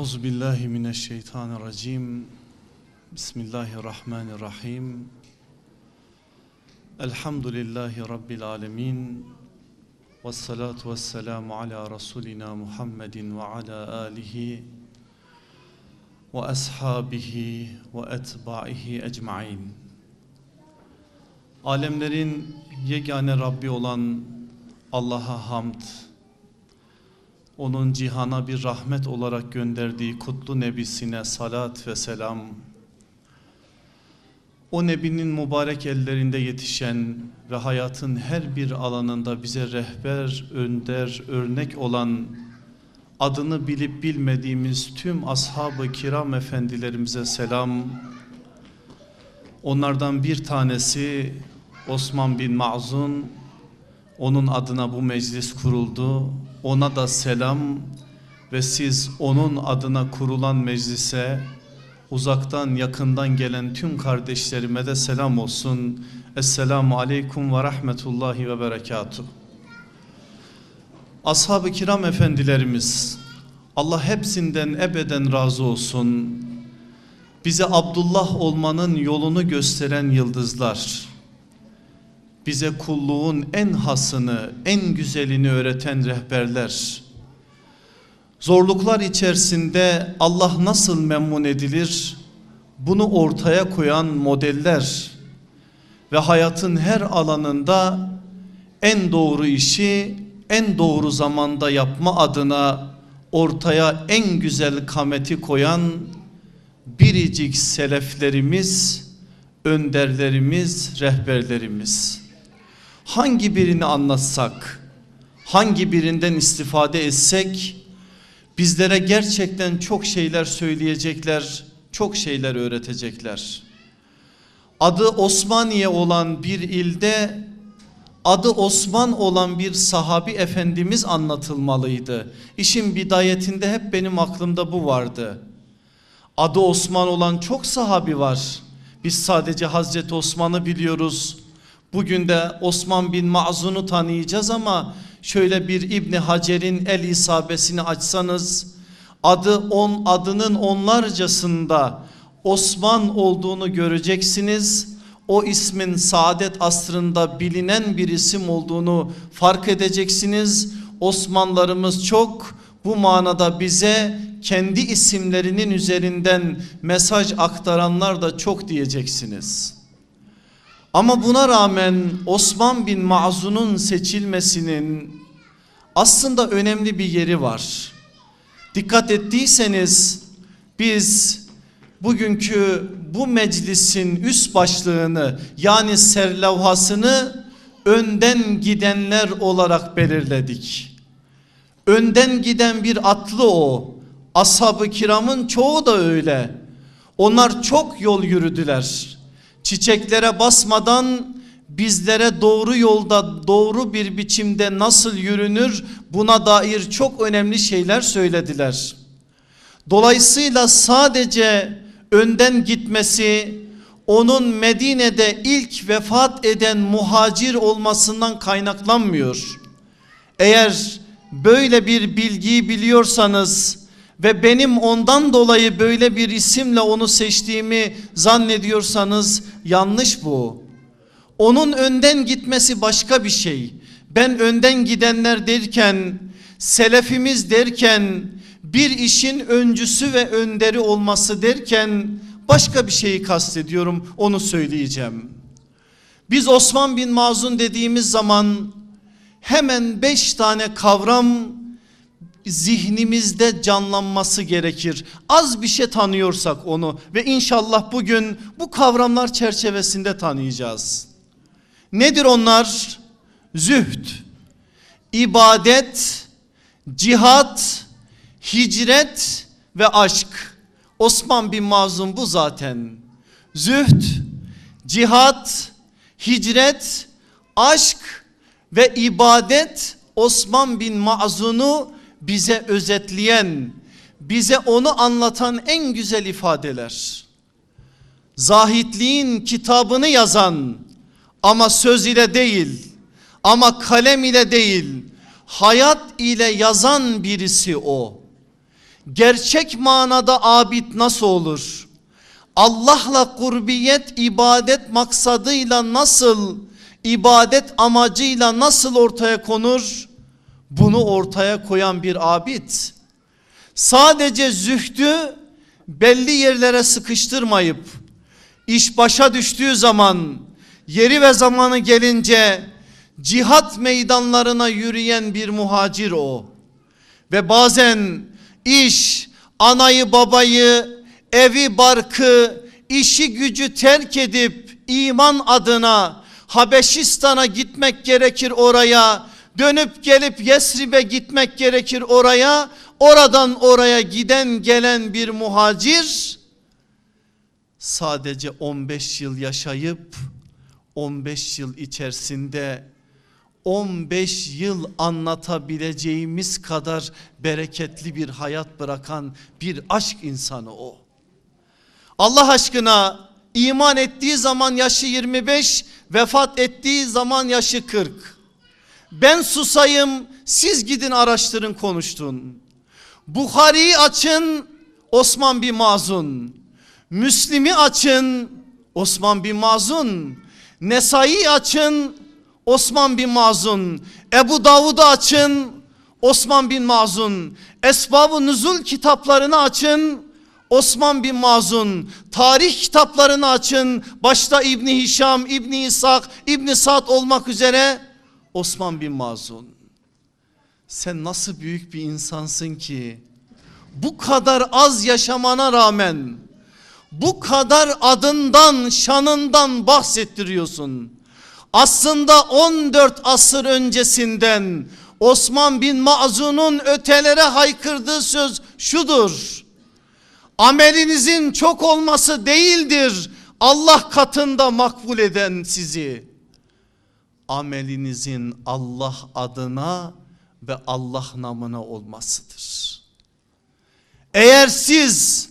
Euzu billahi mineşşeytanirracim. Bismillahirrahmanirrahim. Elhamdülillahi rabbil alamin. Ves salatu vesselamu ala rasulina Muhammedin ve ala alihi ve ashabihi ve etbaihi ecmaîn. Alemlerin yegane Rabbi olan Allah'a hamd onun cihana bir rahmet olarak gönderdiği kutlu nebisine salat ve selam. O nebinin mübarek ellerinde yetişen ve hayatın her bir alanında bize rehber, önder, örnek olan adını bilip bilmediğimiz tüm ashab-ı kiram efendilerimize selam. Onlardan bir tanesi Osman bin Mazun, onun adına bu meclis kuruldu. Ona da selam ve siz onun adına kurulan meclise uzaktan yakından gelen tüm kardeşlerime de selam olsun. Esselamu aleyküm ve rahmetullahi ve berekatuh. Ashab-ı kiram efendilerimiz Allah hepsinden ebeden razı olsun. Bize Abdullah olmanın yolunu gösteren yıldızlar bize kulluğun en hasını, en güzelini öğreten rehberler. Zorluklar içerisinde Allah nasıl memnun edilir? Bunu ortaya koyan modeller ve hayatın her alanında en doğru işi en doğru zamanda yapma adına ortaya en güzel kameti koyan biricik seleflerimiz, önderlerimiz, rehberlerimiz hangi birini anlatsak, hangi birinden istifade etsek bizlere gerçekten çok şeyler söyleyecekler, çok şeyler öğretecekler. Adı Osmaniye olan bir ilde adı Osman olan bir sahabi efendimiz anlatılmalıydı. İşin bidayetinde hep benim aklımda bu vardı. Adı Osman olan çok sahabi var. Biz sadece Hazreti Osman'ı biliyoruz. Bugün de Osman bin Mazun'u tanıyacağız ama şöyle bir İbni Hacer'in el isabesini açsanız adı on adının onlarcasında Osman olduğunu göreceksiniz. O ismin saadet asrında bilinen bir isim olduğunu fark edeceksiniz. Osmanlarımız çok bu manada bize kendi isimlerinin üzerinden mesaj aktaranlar da çok diyeceksiniz. Ama buna rağmen Osman bin Mazun'un seçilmesinin aslında önemli bir yeri var. Dikkat ettiyseniz biz bugünkü bu meclisin üst başlığını yani serlevhasını önden gidenler olarak belirledik. Önden giden bir atlı o. Ashab-ı kiramın çoğu da öyle. Onlar çok yol yürüdüler çiçeklere basmadan bizlere doğru yolda doğru bir biçimde nasıl yürünür buna dair çok önemli şeyler söylediler. Dolayısıyla sadece önden gitmesi onun Medine'de ilk vefat eden muhacir olmasından kaynaklanmıyor. Eğer böyle bir bilgiyi biliyorsanız ve benim ondan dolayı böyle bir isimle onu seçtiğimi zannediyorsanız yanlış bu. Onun önden gitmesi başka bir şey. Ben önden gidenler derken, selefimiz derken, bir işin öncüsü ve önderi olması derken başka bir şeyi kastediyorum onu söyleyeceğim. Biz Osman bin Mazun dediğimiz zaman hemen beş tane kavram zihnimizde canlanması gerekir. Az bir şey tanıyorsak onu ve inşallah bugün bu kavramlar çerçevesinde tanıyacağız. Nedir onlar? Zühd, ibadet, cihat, hicret ve aşk. Osman bin Mazlum bu zaten. Zühd, cihat, hicret, aşk ve ibadet Osman bin Mazun'u bize özetleyen, bize onu anlatan en güzel ifadeler. Zahitliğin kitabını yazan ama söz ile değil, ama kalem ile değil, hayat ile yazan birisi o. Gerçek manada abid nasıl olur? Allah'la kurbiyet ibadet maksadıyla nasıl ibadet amacıyla nasıl ortaya konur? Bunu ortaya koyan bir abid. Sadece zühdü belli yerlere sıkıştırmayıp iş başa düştüğü zaman yeri ve zamanı gelince cihat meydanlarına yürüyen bir muhacir o. Ve bazen iş anayı babayı evi barkı işi gücü terk edip iman adına Habeşistan'a gitmek gerekir oraya dönüp gelip Yesrib'e gitmek gerekir oraya oradan oraya giden gelen bir muhacir sadece 15 yıl yaşayıp 15 yıl içerisinde 15 yıl anlatabileceğimiz kadar bereketli bir hayat bırakan bir aşk insanı o. Allah aşkına iman ettiği zaman yaşı 25, vefat ettiği zaman yaşı 40. Ben susayım, siz gidin araştırın konuştun. Bukhari'yi açın, Osman bin Mazun. Müslim'i açın, Osman bin Mazun. Nesai'yi açın, Osman bin Mazun. Ebu Davud'u açın, Osman bin Mazun. Esbab-ı Nüzul kitaplarını açın, Osman bin Mazun. Tarih kitaplarını açın, başta İbni Hişam, İbni İshak, İbni Sa'd olmak üzere Osman bin Mazun. Sen nasıl büyük bir insansın ki bu kadar az yaşamana rağmen bu kadar adından şanından bahsettiriyorsun. Aslında 14 asır öncesinden Osman bin Mazun'un ötelere haykırdığı söz şudur. Amelinizin çok olması değildir Allah katında makbul eden sizi. Amelinizin Allah adına ve Allah namına olmasıdır. Eğer siz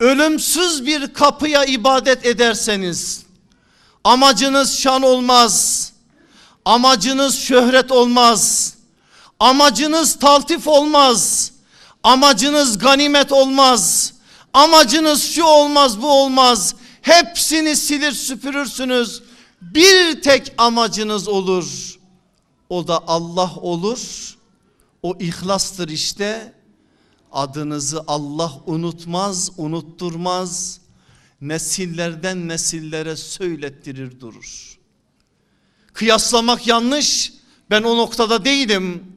ölümsüz bir kapıya ibadet ederseniz amacınız şan olmaz. Amacınız şöhret olmaz. Amacınız taltif olmaz. Amacınız ganimet olmaz. Amacınız şu olmaz bu olmaz. Hepsini silir süpürürsünüz. Bir tek amacınız olur. O da Allah olur. O ihlastır işte. Adınızı Allah unutmaz, unutturmaz. Nesillerden nesillere söylettirir durur. Kıyaslamak yanlış. Ben o noktada değilim.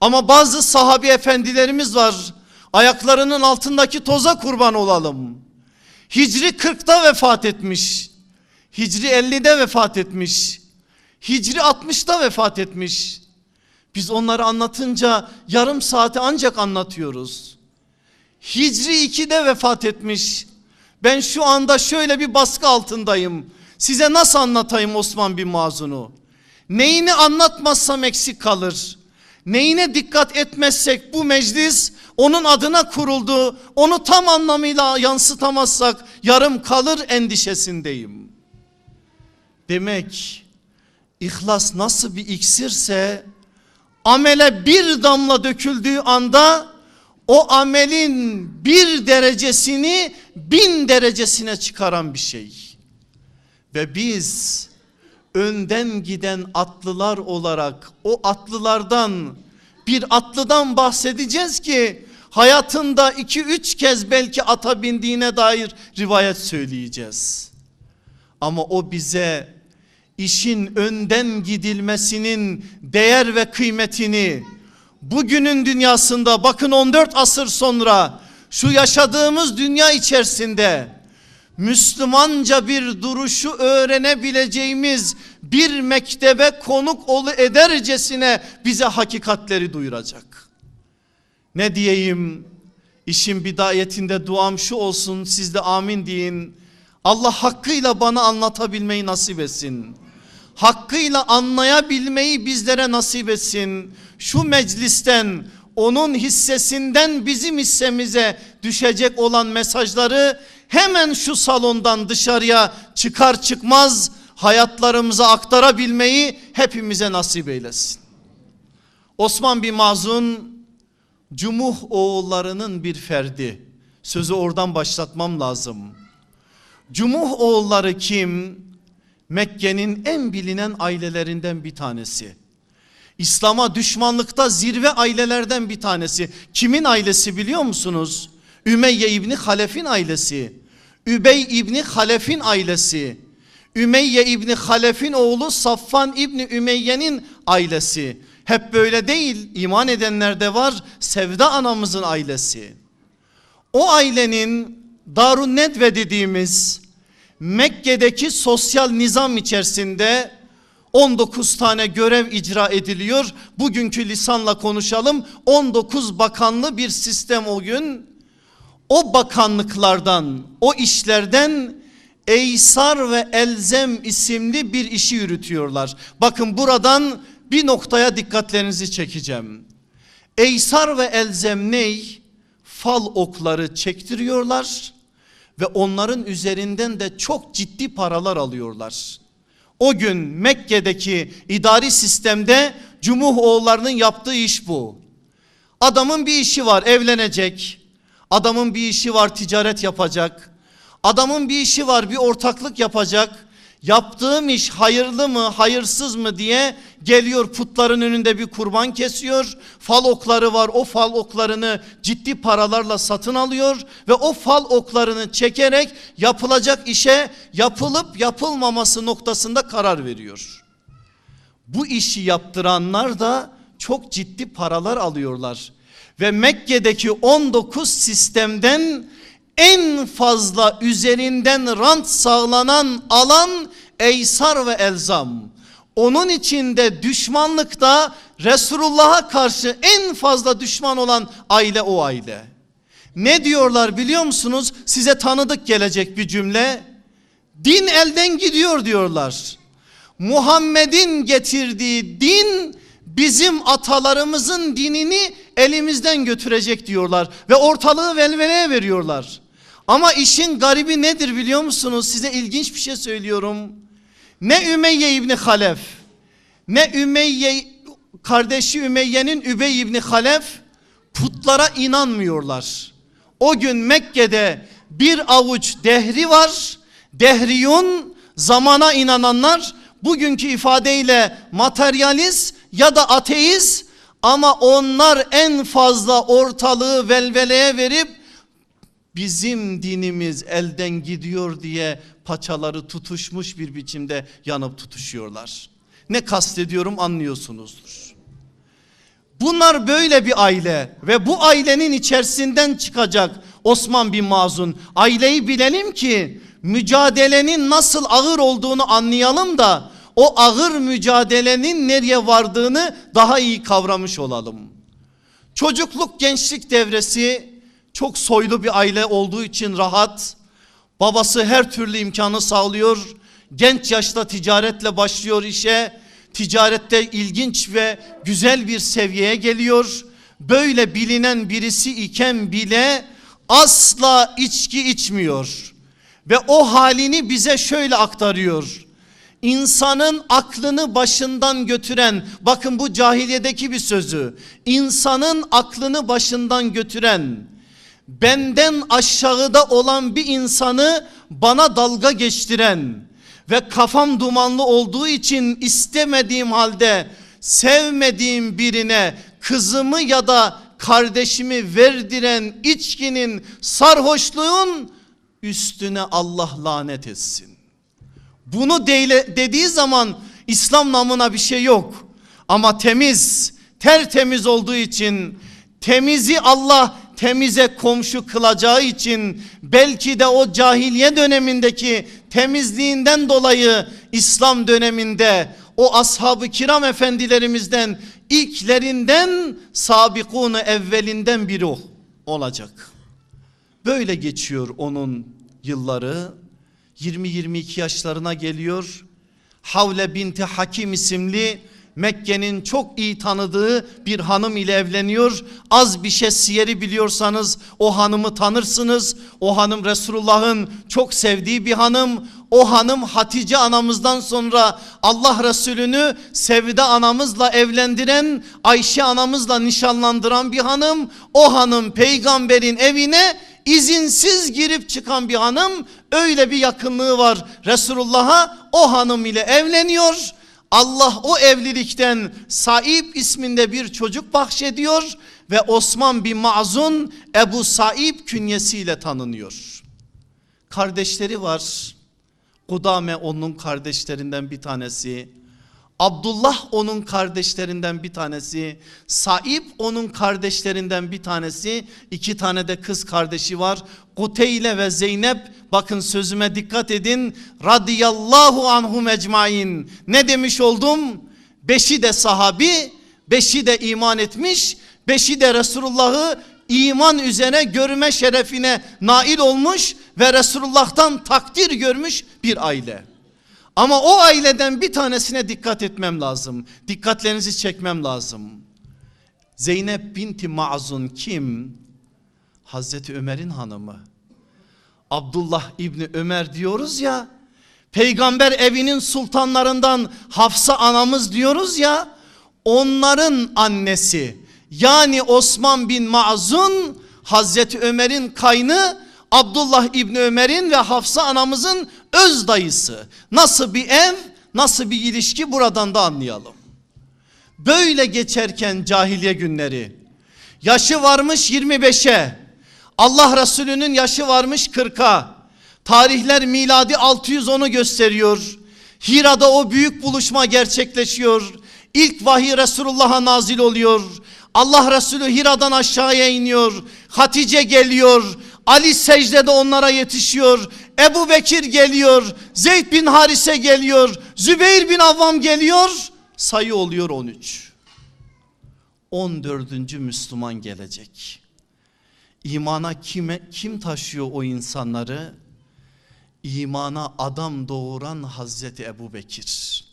Ama bazı sahabi efendilerimiz var. Ayaklarının altındaki toza kurban olalım. Hicri 40'ta vefat etmiş. Hicri 50'de vefat etmiş. Hicri 60'ta vefat etmiş. Biz onları anlatınca yarım saate ancak anlatıyoruz. Hicri 2'de vefat etmiş. Ben şu anda şöyle bir baskı altındayım. Size nasıl anlatayım Osman bin Mazun'u? Neyini anlatmazsam eksik kalır. Neyine dikkat etmezsek bu meclis onun adına kuruldu. Onu tam anlamıyla yansıtamazsak yarım kalır endişesindeyim. Demek ihlas nasıl bir iksirse amele bir damla döküldüğü anda o amelin bir derecesini bin derecesine çıkaran bir şey. Ve biz önden giden atlılar olarak o atlılardan bir atlıdan bahsedeceğiz ki hayatında iki üç kez belki ata bindiğine dair rivayet söyleyeceğiz. Ama o bize işin önden gidilmesinin değer ve kıymetini bugünün dünyasında bakın 14 asır sonra şu yaşadığımız dünya içerisinde Müslümanca bir duruşu öğrenebileceğimiz bir mektebe konuk olu edercesine bize hakikatleri duyuracak. Ne diyeyim? İşin bidayetinde duam şu olsun siz de amin deyin. Allah hakkıyla bana anlatabilmeyi nasip etsin. Hakkıyla anlayabilmeyi bizlere nasip etsin. Şu meclisten onun hissesinden bizim hissemize düşecek olan mesajları hemen şu salondan dışarıya çıkar çıkmaz hayatlarımıza aktarabilmeyi hepimize nasip eylesin. Osman bin Mazun Cumuh oğullarının bir ferdi. Sözü oradan başlatmam lazım. Cumuh oğulları kim? Mekke'nin en bilinen ailelerinden bir tanesi. İslam'a düşmanlıkta zirve ailelerden bir tanesi. Kimin ailesi biliyor musunuz? Ümeyye İbni Halef'in ailesi. Übey İbni Halef'in ailesi. Ümeyye İbni Halef'in oğlu Safvan İbni Ümeyye'nin ailesi. Hep böyle değil iman edenler de var. Sevda anamızın ailesi. O ailenin Darun Nedve dediğimiz Mekke'deki sosyal nizam içerisinde 19 tane görev icra ediliyor. Bugünkü lisanla konuşalım. 19 bakanlı bir sistem o gün. O bakanlıklardan, o işlerden Eysar ve Elzem isimli bir işi yürütüyorlar. Bakın buradan bir noktaya dikkatlerinizi çekeceğim. Eysar ve Elzem ney? Fal okları çektiriyorlar ve onların üzerinden de çok ciddi paralar alıyorlar. O gün Mekke'deki idari sistemde Cumuh oğullarının yaptığı iş bu. Adamın bir işi var evlenecek. Adamın bir işi var ticaret yapacak. Adamın bir işi var bir ortaklık yapacak. Yaptığım iş hayırlı mı hayırsız mı diye geliyor putların önünde bir kurban kesiyor. Fal okları var o fal oklarını ciddi paralarla satın alıyor. Ve o fal oklarını çekerek yapılacak işe yapılıp yapılmaması noktasında karar veriyor. Bu işi yaptıranlar da çok ciddi paralar alıyorlar. Ve Mekke'deki 19 sistemden en fazla üzerinden rant sağlanan alan Eysar ve Elzam. Onun içinde düşmanlıkta Resulullah'a karşı en fazla düşman olan aile o aile. Ne diyorlar biliyor musunuz? Size tanıdık gelecek bir cümle. Din elden gidiyor diyorlar. Muhammed'in getirdiği din bizim atalarımızın dinini elimizden götürecek diyorlar ve ortalığı velveleye veriyorlar. Ama işin garibi nedir biliyor musunuz? Size ilginç bir şey söylüyorum. Ne Ümeyye İbni Halef ne Ümeyye kardeşi Ümeyye'nin Übey İbni Halef putlara inanmıyorlar. O gün Mekke'de bir avuç dehri var. Dehriyun zamana inananlar bugünkü ifadeyle materyalist ya da ateist ama onlar en fazla ortalığı velveleye verip bizim dinimiz elden gidiyor diye paçaları tutuşmuş bir biçimde yanıp tutuşuyorlar. Ne kastediyorum anlıyorsunuzdur. Bunlar böyle bir aile ve bu ailenin içerisinden çıkacak Osman bin Mazun. Aileyi bilelim ki mücadelenin nasıl ağır olduğunu anlayalım da o ağır mücadelenin nereye vardığını daha iyi kavramış olalım. Çocukluk gençlik devresi çok soylu bir aile olduğu için rahat. Babası her türlü imkanı sağlıyor. Genç yaşta ticaretle başlıyor işe. Ticarette ilginç ve güzel bir seviyeye geliyor. Böyle bilinen birisi iken bile asla içki içmiyor. Ve o halini bize şöyle aktarıyor. İnsanın aklını başından götüren bakın bu cahiliyedeki bir sözü. İnsanın aklını başından götüren benden aşağıda olan bir insanı bana dalga geçtiren ve kafam dumanlı olduğu için istemediğim halde sevmediğim birine kızımı ya da kardeşimi verdiren içkinin sarhoşluğun üstüne Allah lanet etsin. Bunu deyle, dediği zaman İslam namına bir şey yok. Ama temiz, tertemiz olduğu için temizi Allah temize komşu kılacağı için belki de o cahiliye dönemindeki temizliğinden dolayı İslam döneminde o ashab-ı kiram efendilerimizden ilklerinden sabikunu evvelinden biri olacak. Böyle geçiyor onun yılları. 20-22 yaşlarına geliyor. Havle binti Hakim isimli Mekke'nin çok iyi tanıdığı bir hanım ile evleniyor. Az bir şey siyeri biliyorsanız o hanımı tanırsınız. O hanım Resulullah'ın çok sevdiği bir hanım. o hanım Hatice anamızdan sonra Allah Resulü'nü Sevde anamızla evlendiren Ayşe anamızla nişanlandıran bir hanım. O hanım peygamberin evine izinsiz girip çıkan bir hanım. Öyle bir yakınlığı var Resulullah'a o hanım ile evleniyor. Allah o evlilikten Saib isminde bir çocuk bahşediyor ve Osman bin Mazun Ebu Saib künyesiyle tanınıyor. Kardeşleri var. Kudame onun kardeşlerinden bir tanesi. Abdullah onun kardeşlerinden bir tanesi. Saib onun kardeşlerinden bir tanesi. İki tane de kız kardeşi var. Kuteyle ve Zeynep bakın sözüme dikkat edin. Radiyallahu anhum ecmain. Ne demiş oldum? Beşi de sahabi, beşi de iman etmiş, beşi de Resulullah'ı iman üzere görme şerefine nail olmuş ve Resulullah'tan takdir görmüş bir aile. Ama o aileden bir tanesine dikkat etmem lazım. Dikkatlerinizi çekmem lazım. Zeynep binti Ma'zun kim? Hazreti Ömer'in hanımı. Abdullah İbni Ömer diyoruz ya. Peygamber evinin sultanlarından Hafsa anamız diyoruz ya. Onların annesi yani Osman bin Ma'zun Hazreti Ömer'in kaynı Abdullah İbni Ömer'in ve Hafsa anamızın öz dayısı. Nasıl bir ev nasıl bir ilişki buradan da anlayalım. Böyle geçerken cahiliye günleri yaşı varmış 25'e Allah Resulü'nün yaşı varmış 40'a tarihler miladi 610'u gösteriyor. Hira'da o büyük buluşma gerçekleşiyor. İlk vahiy Resulullah'a nazil oluyor. Allah Resulü Hira'dan aşağıya iniyor. Hatice geliyor. Ali secdede onlara yetişiyor. Ebu Bekir geliyor. Zeyd bin Harise geliyor. Zübeyir bin Avvam geliyor. Sayı oluyor 13. 14. Müslüman gelecek. İmana kime, kim taşıyor o insanları? İmana adam doğuran Hazreti Ebu Bekir.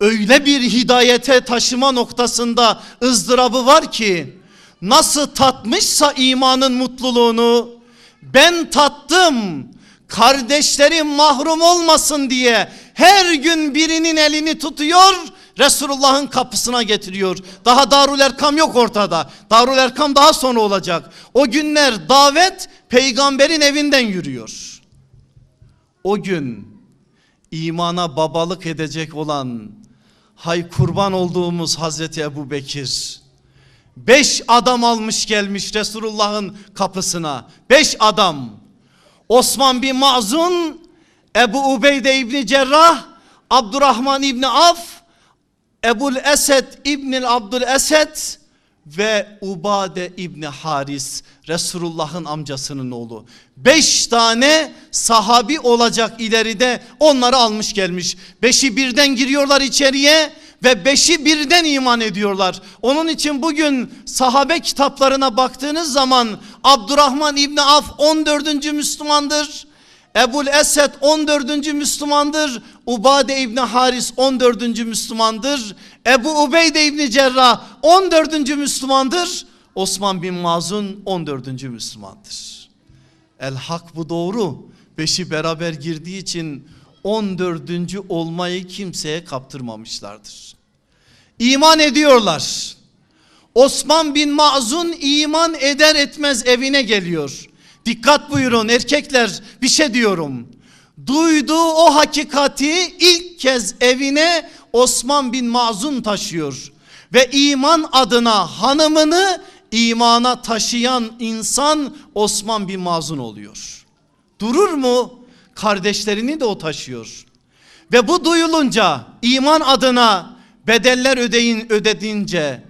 Öyle bir hidayete taşıma noktasında ızdırabı var ki nasıl tatmışsa imanın mutluluğunu ben tattım kardeşlerim mahrum olmasın diye her gün birinin elini tutuyor Resulullah'ın kapısına getiriyor. Daha Darul Erkam yok ortada. Darul Erkam daha sonra olacak. O günler davet peygamberin evinden yürüyor. O gün imana babalık edecek olan hay kurban olduğumuz Hazreti Ebu Bekir Beş adam almış gelmiş Resulullah'ın kapısına. Beş adam. Osman bin Mazun, Ebu Ubeyde İbni Cerrah, Abdurrahman İbni Af, Ebul Esed İbni Abdül Esed ve Ubade İbni Haris Resulullah'ın amcasının oğlu. Beş tane sahabi olacak ileride onları almış gelmiş. Beşi birden giriyorlar içeriye ve beşi birden iman ediyorlar. Onun için bugün sahabe kitaplarına baktığınız zaman Abdurrahman İbni Af 14. Müslümandır. Ebul Esed 14. Müslümandır. Ubade İbni Haris 14. Müslümandır. Ebu Ubeyde İbni Cerrah 14. Müslümandır. Osman bin Mazun 14. Müslümandır. El hak bu doğru. Beşi beraber girdiği için 14. olmayı kimseye kaptırmamışlardır. İman ediyorlar. Osman bin Mazun iman eder etmez evine geliyor. Dikkat buyurun erkekler bir şey diyorum. Duyduğu o hakikati ilk kez evine Osman bin Mazun taşıyor. Ve iman adına hanımını imana taşıyan insan Osman bin Mazun oluyor. Durur mu? Kardeşlerini de o taşıyor. Ve bu duyulunca iman adına bedeller ödeyin ödedince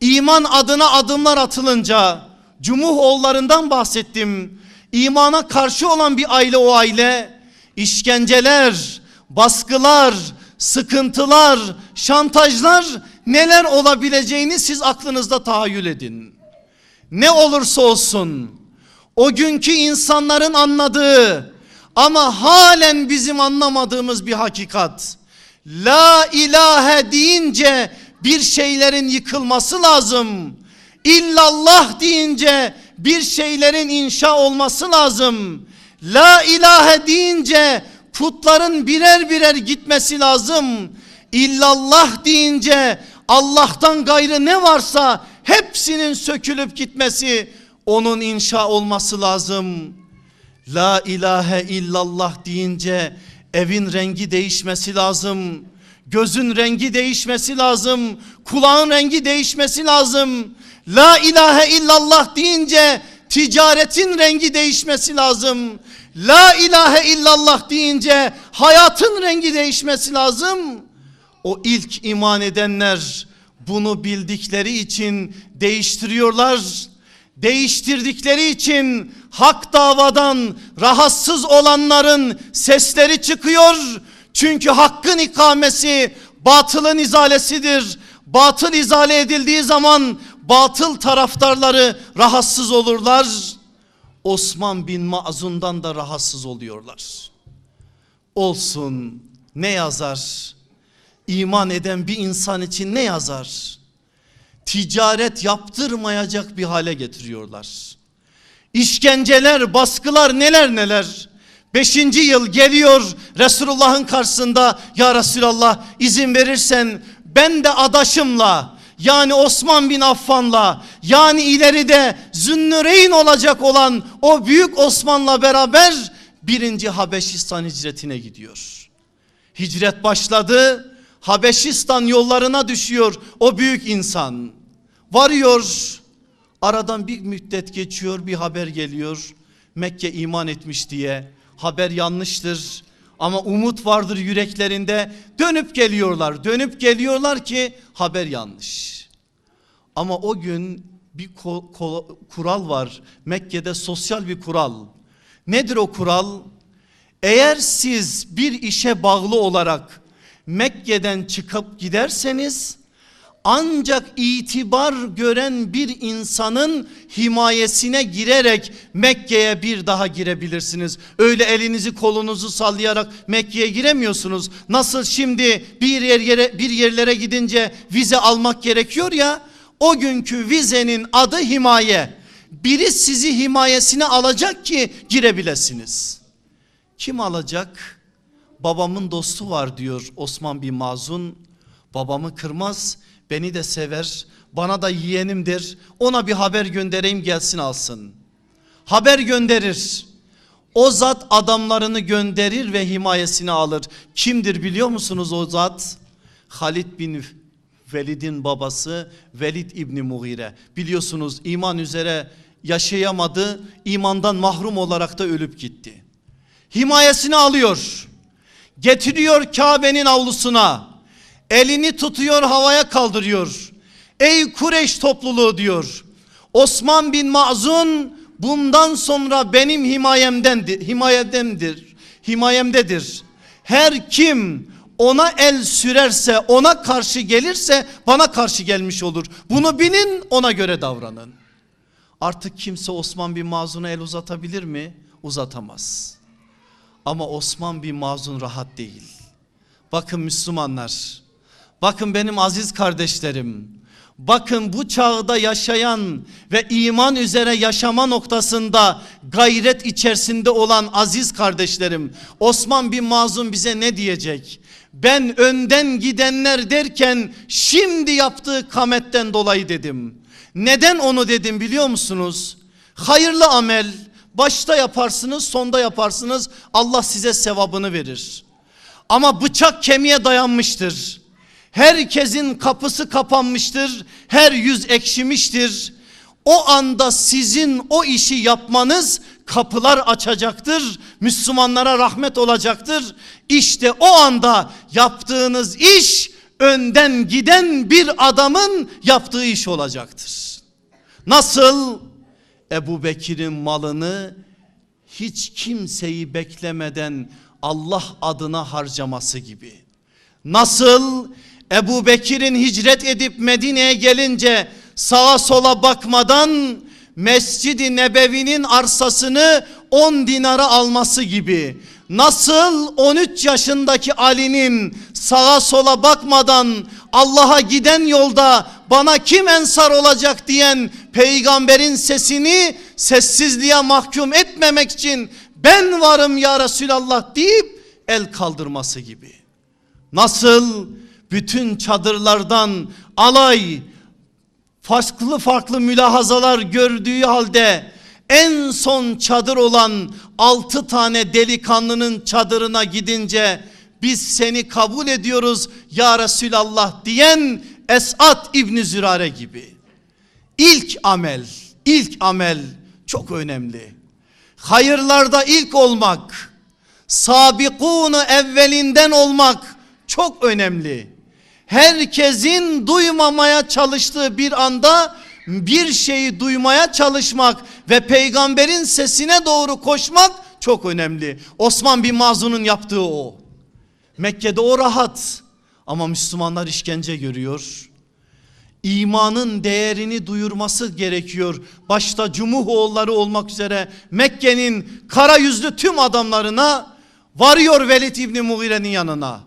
iman adına adımlar atılınca Cumuh oğullarından bahsettim. İmana karşı olan bir aile o aile işkenceler, baskılar, sıkıntılar, şantajlar neler olabileceğini siz aklınızda tahayyül edin. Ne olursa olsun o günkü insanların anladığı ama halen bizim anlamadığımız bir hakikat. La ilahe deyince bir şeylerin yıkılması lazım. İllallah deyince bir şeylerin inşa olması lazım. La ilahe deyince putların birer birer gitmesi lazım. İllallah deyince Allah'tan gayrı ne varsa hepsinin sökülüp gitmesi onun inşa olması lazım. La ilahe illallah deyince evin rengi değişmesi lazım. Gözün rengi değişmesi lazım. Kulağın rengi değişmesi lazım. La ilahe illallah deyince ticaretin rengi değişmesi lazım. La ilahe illallah deyince hayatın rengi değişmesi lazım. O ilk iman edenler bunu bildikleri için değiştiriyorlar. Değiştirdikleri için hak davadan rahatsız olanların sesleri çıkıyor. Çünkü hakkın ikamesi batılın izalesidir. Batıl izale edildiği zaman batıl taraftarları rahatsız olurlar. Osman bin Mazun'dan da rahatsız oluyorlar. Olsun ne yazar? İman eden bir insan için ne yazar? Ticaret yaptırmayacak bir hale getiriyorlar. İşkenceler, baskılar neler neler. Beşinci yıl geliyor Resulullah'ın karşısında ya Resulallah izin verirsen ben de adaşımla yani Osman bin Affan'la yani ileride Zünnüreyn olacak olan o büyük Osman'la beraber birinci Habeşistan hicretine gidiyor. Hicret başladı Habeşistan yollarına düşüyor o büyük insan. Varıyor aradan bir müddet geçiyor bir haber geliyor. Mekke iman etmiş diye haber yanlıştır. Ama umut vardır yüreklerinde dönüp geliyorlar dönüp geliyorlar ki haber yanlış. Ama o gün bir kural var Mekke'de sosyal bir kural. Nedir o kural? Eğer siz bir işe bağlı olarak Mekke'den çıkıp giderseniz ancak itibar gören bir insanın himayesine girerek Mekke'ye bir daha girebilirsiniz. Öyle elinizi kolunuzu sallayarak Mekke'ye giremiyorsunuz. Nasıl şimdi bir yer yere bir yerlere gidince vize almak gerekiyor ya. O günkü vizenin adı himaye. Biri sizi himayesine alacak ki girebilesiniz. Kim alacak? Babamın dostu var diyor Osman bin Mazun. Babamı kırmaz beni de sever bana da yeğenimdir ona bir haber göndereyim gelsin alsın. Haber gönderir. O zat adamlarını gönderir ve himayesini alır. Kimdir biliyor musunuz o zat? Halid bin Velid'in babası Velid İbni Mughire. Biliyorsunuz iman üzere yaşayamadı. imandan mahrum olarak da ölüp gitti. Himayesini alıyor. Getiriyor Kabe'nin avlusuna. Elini tutuyor havaya kaldırıyor. Ey Kureyş topluluğu diyor. Osman bin Mazun bundan sonra benim himayemdendir, himayemdendir, himayemdedir. Her kim ona el sürerse, ona karşı gelirse bana karşı gelmiş olur. Bunu bilin, ona göre davranın. Artık kimse Osman bin Mazun'a el uzatabilir mi? Uzatamaz. Ama Osman bin Mazun rahat değil. Bakın Müslümanlar, bakın benim aziz kardeşlerim, bakın bu çağda yaşayan ve iman üzere yaşama noktasında gayret içerisinde olan aziz kardeşlerim, Osman bin Mazun bize ne diyecek? Ben önden gidenler derken şimdi yaptığı kametten dolayı dedim. Neden onu dedim biliyor musunuz? Hayırlı amel başta yaparsınız sonda yaparsınız Allah size sevabını verir. Ama bıçak kemiğe dayanmıştır. Herkesin kapısı kapanmıştır. Her yüz ekşimiştir. O anda sizin o işi yapmanız kapılar açacaktır. Müslümanlara rahmet olacaktır. İşte o anda yaptığınız iş önden giden bir adamın yaptığı iş olacaktır. Nasıl Ebu Bekir'in malını hiç kimseyi beklemeden Allah adına harcaması gibi. Nasıl Ebu Bekir'in hicret edip Medine'ye gelince sağa sola bakmadan Mescid-i Nebevi'nin arsasını 10 dinara alması gibi nasıl 13 yaşındaki Ali'nin sağa sola bakmadan Allah'a giden yolda bana kim ensar olacak diyen peygamberin sesini sessizliğe mahkum etmemek için ben varım ya Resulallah deyip el kaldırması gibi. Nasıl bütün çadırlardan alay farklı farklı mülahazalar gördüğü halde en son çadır olan altı tane delikanlının çadırına gidince biz seni kabul ediyoruz ya Resulallah diyen Esat İbni Zürare gibi. İlk amel, ilk amel çok önemli. Hayırlarda ilk olmak, sabikunu evvelinden olmak çok önemli. Herkesin duymamaya çalıştığı bir anda bir şeyi duymaya çalışmak ve peygamberin sesine doğru koşmak çok önemli. Osman bin Mazun'un yaptığı o. Mekke'de o rahat ama Müslümanlar işkence görüyor. İmanın değerini duyurması gerekiyor. Başta Cumuhoğulları olmak üzere Mekke'nin kara yüzlü tüm adamlarına varıyor Velid İbni Mughire'nin yanına.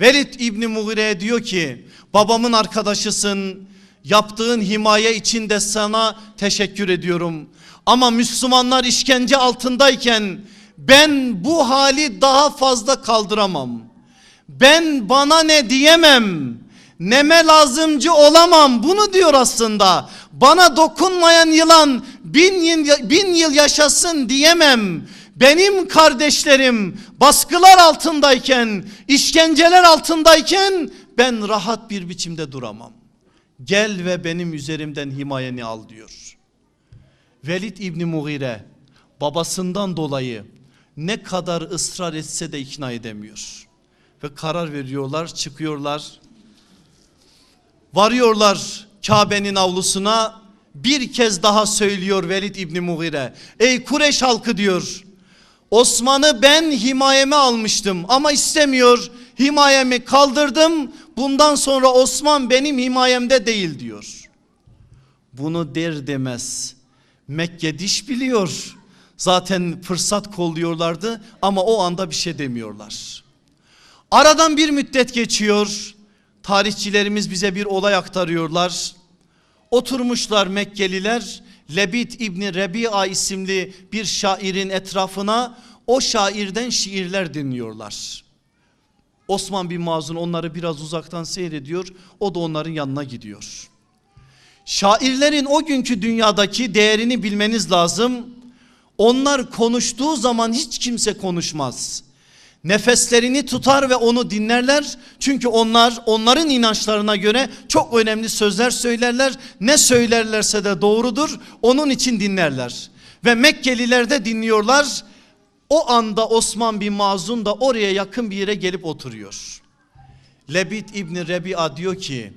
Velid İbni Mughire'ye diyor ki babamın arkadaşısın yaptığın himaye için de sana teşekkür ediyorum. Ama Müslümanlar işkence altındayken ben bu hali daha fazla kaldıramam. Ben bana ne diyemem. Neme lazımcı olamam bunu diyor aslında. Bana dokunmayan yılan bin yıl, bin yıl yaşasın diyemem. Benim kardeşlerim baskılar altındayken, işkenceler altındayken ben rahat bir biçimde duramam. Gel ve benim üzerimden himayeni al diyor. Velid İbni Mughire babasından dolayı ne kadar ısrar etse de ikna edemiyor. Ve karar veriyorlar çıkıyorlar. Varıyorlar Kabe'nin avlusuna bir kez daha söylüyor Velid İbni Mughire. Ey Kureş halkı diyor. Osman'ı ben himayeme almıştım ama istemiyor. Himayemi kaldırdım. Bundan sonra Osman benim himayemde değil diyor. Bunu der demez. Mekke diş biliyor. Zaten fırsat kolluyorlardı ama o anda bir şey demiyorlar. Aradan bir müddet geçiyor. Tarihçilerimiz bize bir olay aktarıyorlar. Oturmuşlar Mekkeliler Lebit İbni Rebi'a isimli bir şairin etrafına o şairden şiirler dinliyorlar. Osman bin Mazun onları biraz uzaktan seyrediyor. O da onların yanına gidiyor. Şairlerin o günkü dünyadaki değerini bilmeniz lazım. Onlar konuştuğu zaman hiç kimse konuşmaz. Nefeslerini tutar ve onu dinlerler. Çünkü onlar onların inançlarına göre çok önemli sözler söylerler. Ne söylerlerse de doğrudur. Onun için dinlerler. Ve Mekkeliler de dinliyorlar. O anda Osman bin Mazun da oraya yakın bir yere gelip oturuyor. Lebit İbni Rebi'a diyor ki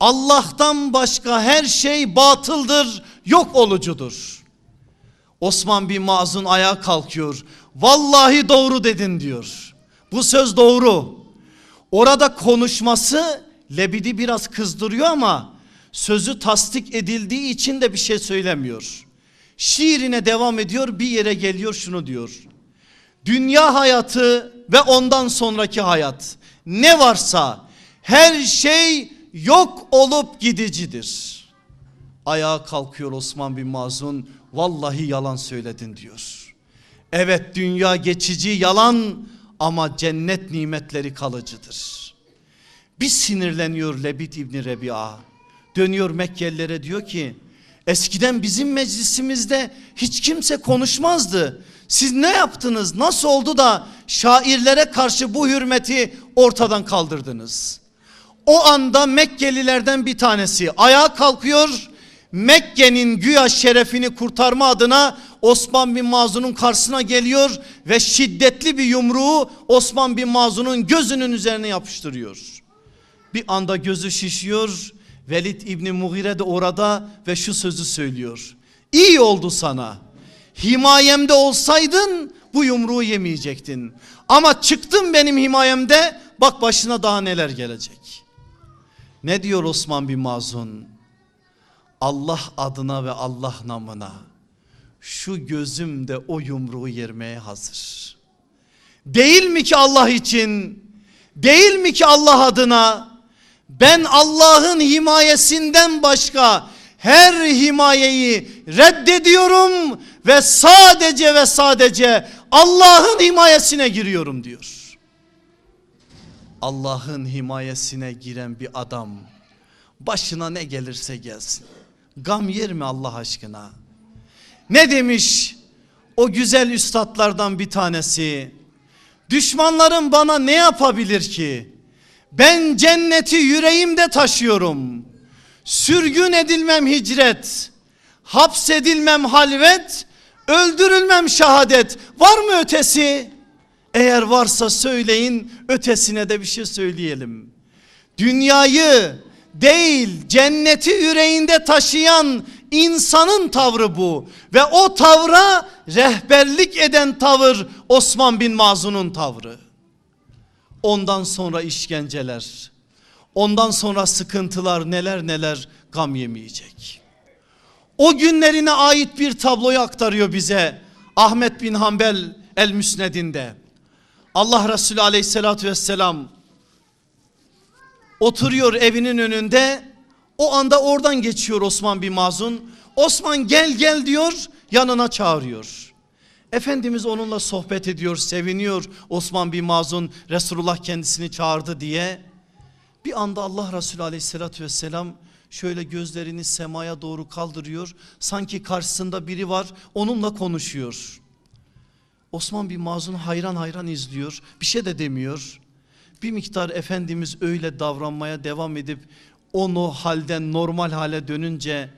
Allah'tan başka her şey batıldır, yok olucudur. Osman bin Mazun ayağa kalkıyor. Vallahi doğru dedin diyor. Bu söz doğru. Orada konuşması Lebid'i biraz kızdırıyor ama sözü tasdik edildiği için de bir şey söylemiyor. Şiirine devam ediyor bir yere geliyor şunu diyor. Dünya hayatı ve ondan sonraki hayat ne varsa her şey yok olup gidicidir. Ayağa kalkıyor Osman bin Mazun vallahi yalan söyledin diyor. Evet dünya geçici yalan ama cennet nimetleri kalıcıdır. Bir sinirleniyor Lebit İbni Rebi'a. Dönüyor Mekkelilere diyor ki eskiden bizim meclisimizde hiç kimse konuşmazdı. Siz ne yaptınız? Nasıl oldu da şairlere karşı bu hürmeti ortadan kaldırdınız? O anda Mekkelilerden bir tanesi ayağa kalkıyor. Mekke'nin güya şerefini kurtarma adına Osman bin Mazun'un karşısına geliyor ve şiddetli bir yumruğu Osman bin Mazun'un gözünün üzerine yapıştırıyor. Bir anda gözü şişiyor. Velid İbni Mughire de orada ve şu sözü söylüyor. İyi oldu sana. Himayemde olsaydın bu yumruğu yemeyecektin. Ama çıktın benim himayemde bak başına daha neler gelecek. Ne diyor Osman bin Mazun? Allah adına ve Allah namına şu gözümde o yumruğu yermeye hazır. Değil mi ki Allah için? Değil mi ki Allah adına? Ben Allah'ın himayesinden başka her himayeyi reddediyorum ve sadece ve sadece Allah'ın himayesine giriyorum diyor. Allah'ın himayesine giren bir adam başına ne gelirse gelsin. Gam yer mi Allah aşkına? Ne demiş o güzel üstadlardan bir tanesi? Düşmanlarım bana ne yapabilir ki? Ben cenneti yüreğimde taşıyorum. Sürgün edilmem hicret. Hapsedilmem halvet. Öldürülmem şehadet. Var mı ötesi? Eğer varsa söyleyin ötesine de bir şey söyleyelim. Dünyayı değil cenneti yüreğinde taşıyan insanın tavrı bu. Ve o tavra rehberlik eden tavır Osman bin Mazun'un tavrı. Ondan sonra işkenceler, ondan sonra sıkıntılar neler neler gam yemeyecek. O günlerine ait bir tabloyu aktarıyor bize Ahmet bin Hanbel el Müsned'inde. Allah Resulü aleyhissalatü vesselam oturuyor evinin önünde o anda oradan geçiyor Osman bin Mazun. Osman gel gel diyor yanına çağırıyor. Efendimiz onunla sohbet ediyor seviniyor Osman bin Mazun Resulullah kendisini çağırdı diye. Bir anda Allah Resulü aleyhissalatü vesselam şöyle gözlerini semaya doğru kaldırıyor. Sanki karşısında biri var onunla konuşuyor. Osman bin Mazun hayran hayran izliyor bir şey de demiyor. Bir miktar Efendimiz öyle davranmaya devam edip onu halden normal hale dönünce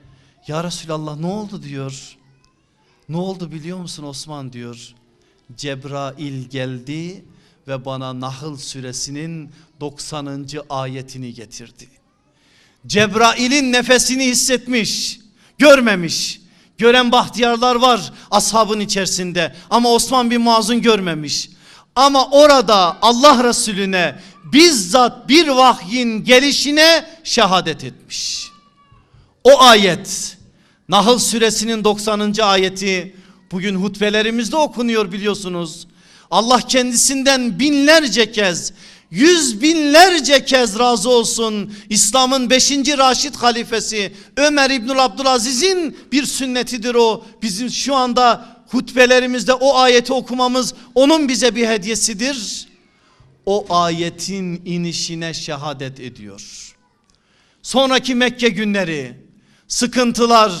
ya Resulallah ne oldu diyor. Ne oldu biliyor musun Osman diyor. Cebrail geldi ve bana Nahl suresinin 90. ayetini getirdi. Cebrail'in nefesini hissetmiş, görmemiş. Gören bahtiyarlar var ashabın içerisinde ama Osman bin Muaz'ın görmemiş. Ama orada Allah Resulüne bizzat bir vahyin gelişine şehadet etmiş. O ayet Nahl suresinin 90. ayeti bugün hutbelerimizde okunuyor biliyorsunuz. Allah kendisinden binlerce kez yüz binlerce kez razı olsun İslam'ın 5. Raşid halifesi Ömer İbnül Abdülaziz'in bir sünnetidir o. Bizim şu anda hutbelerimizde o ayeti okumamız onun bize bir hediyesidir. O ayetin inişine şehadet ediyor. Sonraki Mekke günleri sıkıntılar,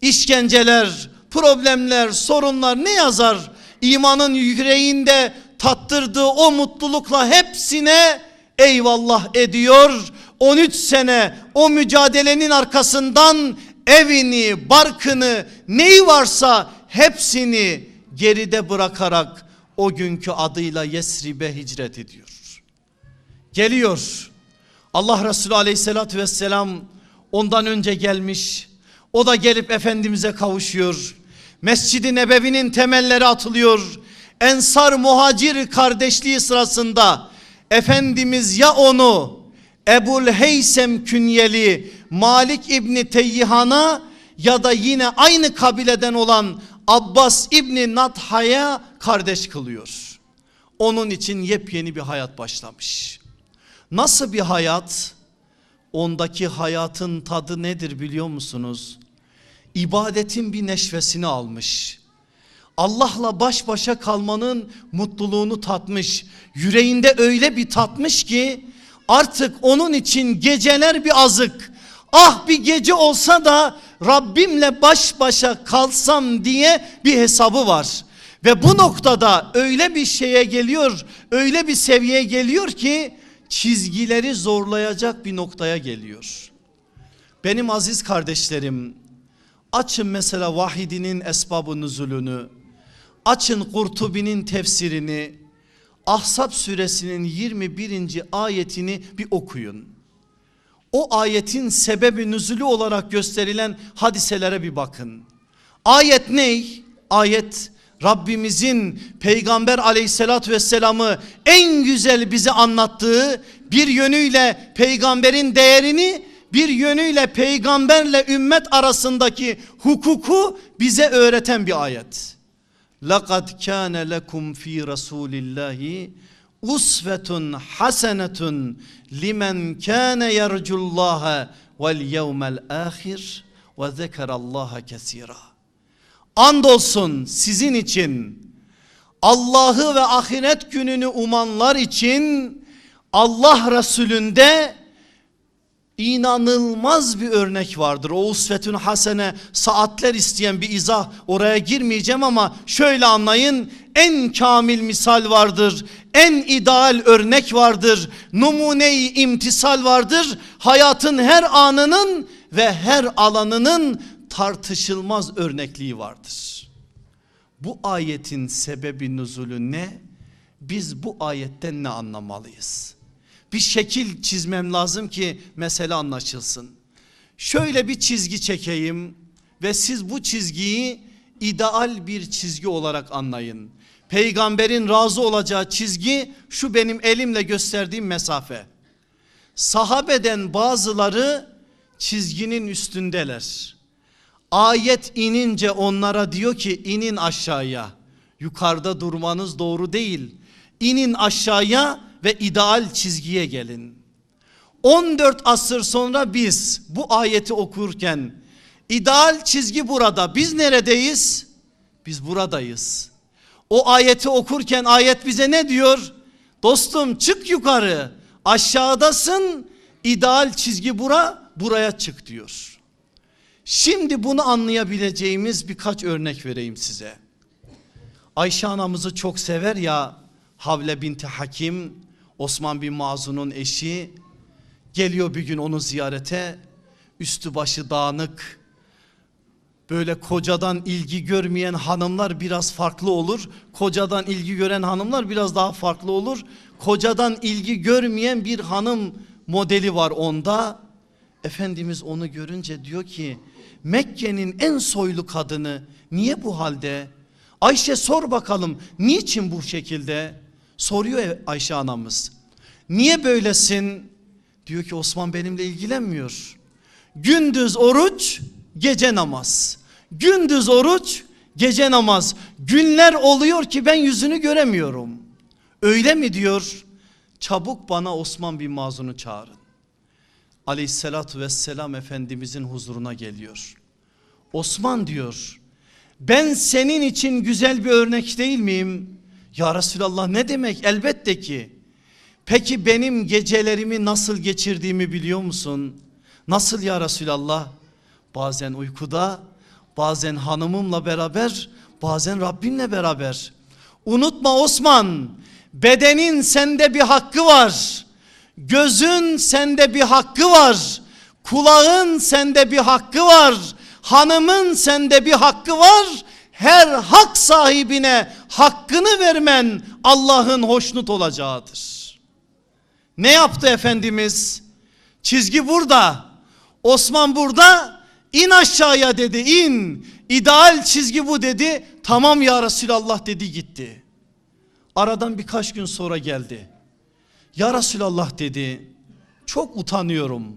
işkenceler, problemler, sorunlar ne yazar? İmanın yüreğinde tattırdığı o mutlulukla hepsine eyvallah ediyor. 13 sene o mücadelenin arkasından evini, barkını, neyi varsa hepsini geride bırakarak o günkü adıyla Yesrib'e hicret ediyor. Geliyor. Allah Resulü aleyhissalatü vesselam ondan önce gelmiş. O da gelip Efendimiz'e kavuşuyor. Mescid-i Nebevi'nin temelleri atılıyor. Ensar muhacir kardeşliği sırasında Efendimiz ya onu Ebul Heysem künyeli Malik İbni Teyyihan'a ya da yine aynı kabileden olan Abbas İbni Natha'ya kardeş kılıyor. Onun için yepyeni bir hayat başlamış. Nasıl bir hayat? Ondaki hayatın tadı nedir biliyor musunuz? İbadetin bir neşvesini almış. Allah'la baş başa kalmanın mutluluğunu tatmış. Yüreğinde öyle bir tatmış ki artık onun için geceler bir azık. Ah bir gece olsa da Rabbimle baş başa kalsam diye bir hesabı var. Ve bu noktada öyle bir şeye geliyor, öyle bir seviyeye geliyor ki çizgileri zorlayacak bir noktaya geliyor. Benim aziz kardeşlerim açın mesela vahidinin esbabı nüzulünü, açın Kurtubi'nin tefsirini, Ahzab suresinin 21. ayetini bir okuyun. O ayetin sebebi nüzulü olarak gösterilen hadiselere bir bakın. Ayet ney? Ayet Rabbimizin peygamber aleyhissalat vesselamı en güzel bize anlattığı bir yönüyle peygamberin değerini bir yönüyle peygamberle ümmet arasındaki hukuku bize öğreten bir ayet. Laqad kana lekum fi Rasulillahi usvetun hasenetun limen kana yercullaha vel yevmel ahir ve zekerallaha kesira. Andolsun sizin için Allah'ı ve ahiret gününü umanlar için Allah Resulü'nde inanılmaz bir örnek vardır. O usvetün hasene saatler isteyen bir izah oraya girmeyeceğim ama şöyle anlayın en kamil misal vardır. En ideal örnek vardır. Numune-i imtisal vardır. Hayatın her anının ve her alanının tartışılmaz örnekliği vardır. Bu ayetin sebebi nüzulü ne? Biz bu ayetten ne anlamalıyız? Bir şekil çizmem lazım ki mesele anlaşılsın. Şöyle bir çizgi çekeyim ve siz bu çizgiyi ideal bir çizgi olarak anlayın. Peygamberin razı olacağı çizgi şu benim elimle gösterdiğim mesafe. Sahabeden bazıları çizginin üstündeler. Ayet inince onlara diyor ki inin aşağıya. Yukarıda durmanız doğru değil. İnin aşağıya ve ideal çizgiye gelin. 14 asır sonra biz bu ayeti okurken ideal çizgi burada. Biz neredeyiz? Biz buradayız. O ayeti okurken ayet bize ne diyor? Dostum çık yukarı. Aşağıdasın. İdeal çizgi bura, buraya çık diyor. Şimdi bunu anlayabileceğimiz birkaç örnek vereyim size. Ayşe anamızı çok sever ya Havle binti Hakim Osman bin Mazun'un eşi. Geliyor bir gün onu ziyarete üstü başı dağınık. Böyle kocadan ilgi görmeyen hanımlar biraz farklı olur. Kocadan ilgi gören hanımlar biraz daha farklı olur. Kocadan ilgi görmeyen bir hanım modeli var onda. Efendimiz onu görünce diyor ki Mekke'nin en soylu kadını niye bu halde? Ayşe sor bakalım niçin bu şekilde? Soruyor Ayşe anamız. Niye böylesin? Diyor ki Osman benimle ilgilenmiyor. Gündüz oruç, gece namaz. Gündüz oruç, gece namaz. Günler oluyor ki ben yüzünü göremiyorum. Öyle mi diyor? Çabuk bana Osman bin Mazun'u çağırın. Aleyhissalatü vesselam Efendimizin huzuruna geliyor. Osman diyor ben senin için güzel bir örnek değil miyim? Ya Resulallah ne demek elbette ki. Peki benim gecelerimi nasıl geçirdiğimi biliyor musun? Nasıl ya Resulallah? Bazen uykuda, bazen hanımımla beraber, bazen Rabbimle beraber. Unutma Osman, bedenin sende bir hakkı var. Gözün sende bir hakkı var. Kulağın sende bir hakkı var. Hanımın sende bir hakkı var. Her hak sahibine hakkını vermen Allah'ın hoşnut olacağıdır. Ne yaptı Efendimiz? Çizgi burada. Osman burada. İn aşağıya dedi in. İdeal çizgi bu dedi. Tamam ya Resulallah dedi gitti. Aradan birkaç gün sonra geldi. Ya Resulallah dedi çok utanıyorum.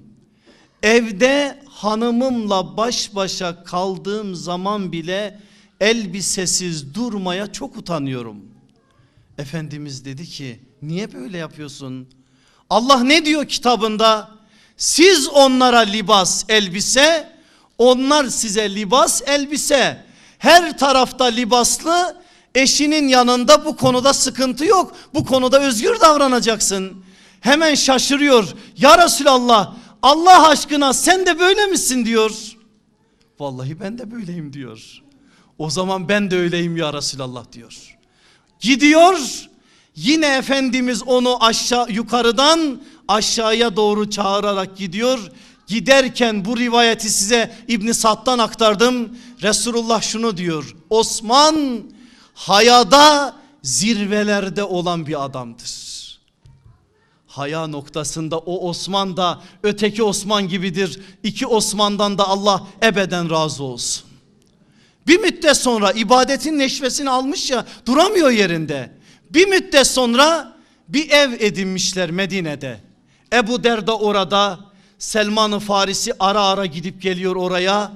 Evde hanımımla baş başa kaldığım zaman bile elbisesiz durmaya çok utanıyorum. Efendimiz dedi ki niye böyle yapıyorsun? Allah ne diyor kitabında? Siz onlara libas elbise, onlar size libas elbise. Her tarafta libaslı, eşinin yanında bu konuda sıkıntı yok. Bu konuda özgür davranacaksın. Hemen şaşırıyor. Ya Resulallah Allah aşkına sen de böyle misin diyor. Vallahi ben de böyleyim diyor. O zaman ben de öyleyim ya Resulallah diyor. Gidiyor yine Efendimiz onu aşağı yukarıdan aşağıya doğru çağırarak gidiyor. Giderken bu rivayeti size İbn Sad'dan aktardım. Resulullah şunu diyor. Osman hayada zirvelerde olan bir adamdır. Haya noktasında o Osman da öteki Osman gibidir. İki Osman'dan da Allah ebeden razı olsun. Bir müddet sonra ibadetin neşvesini almış ya duramıyor yerinde. Bir müddet sonra bir ev edinmişler Medine'de. Ebu Derda orada, Selman-ı Farisi ara ara gidip geliyor oraya.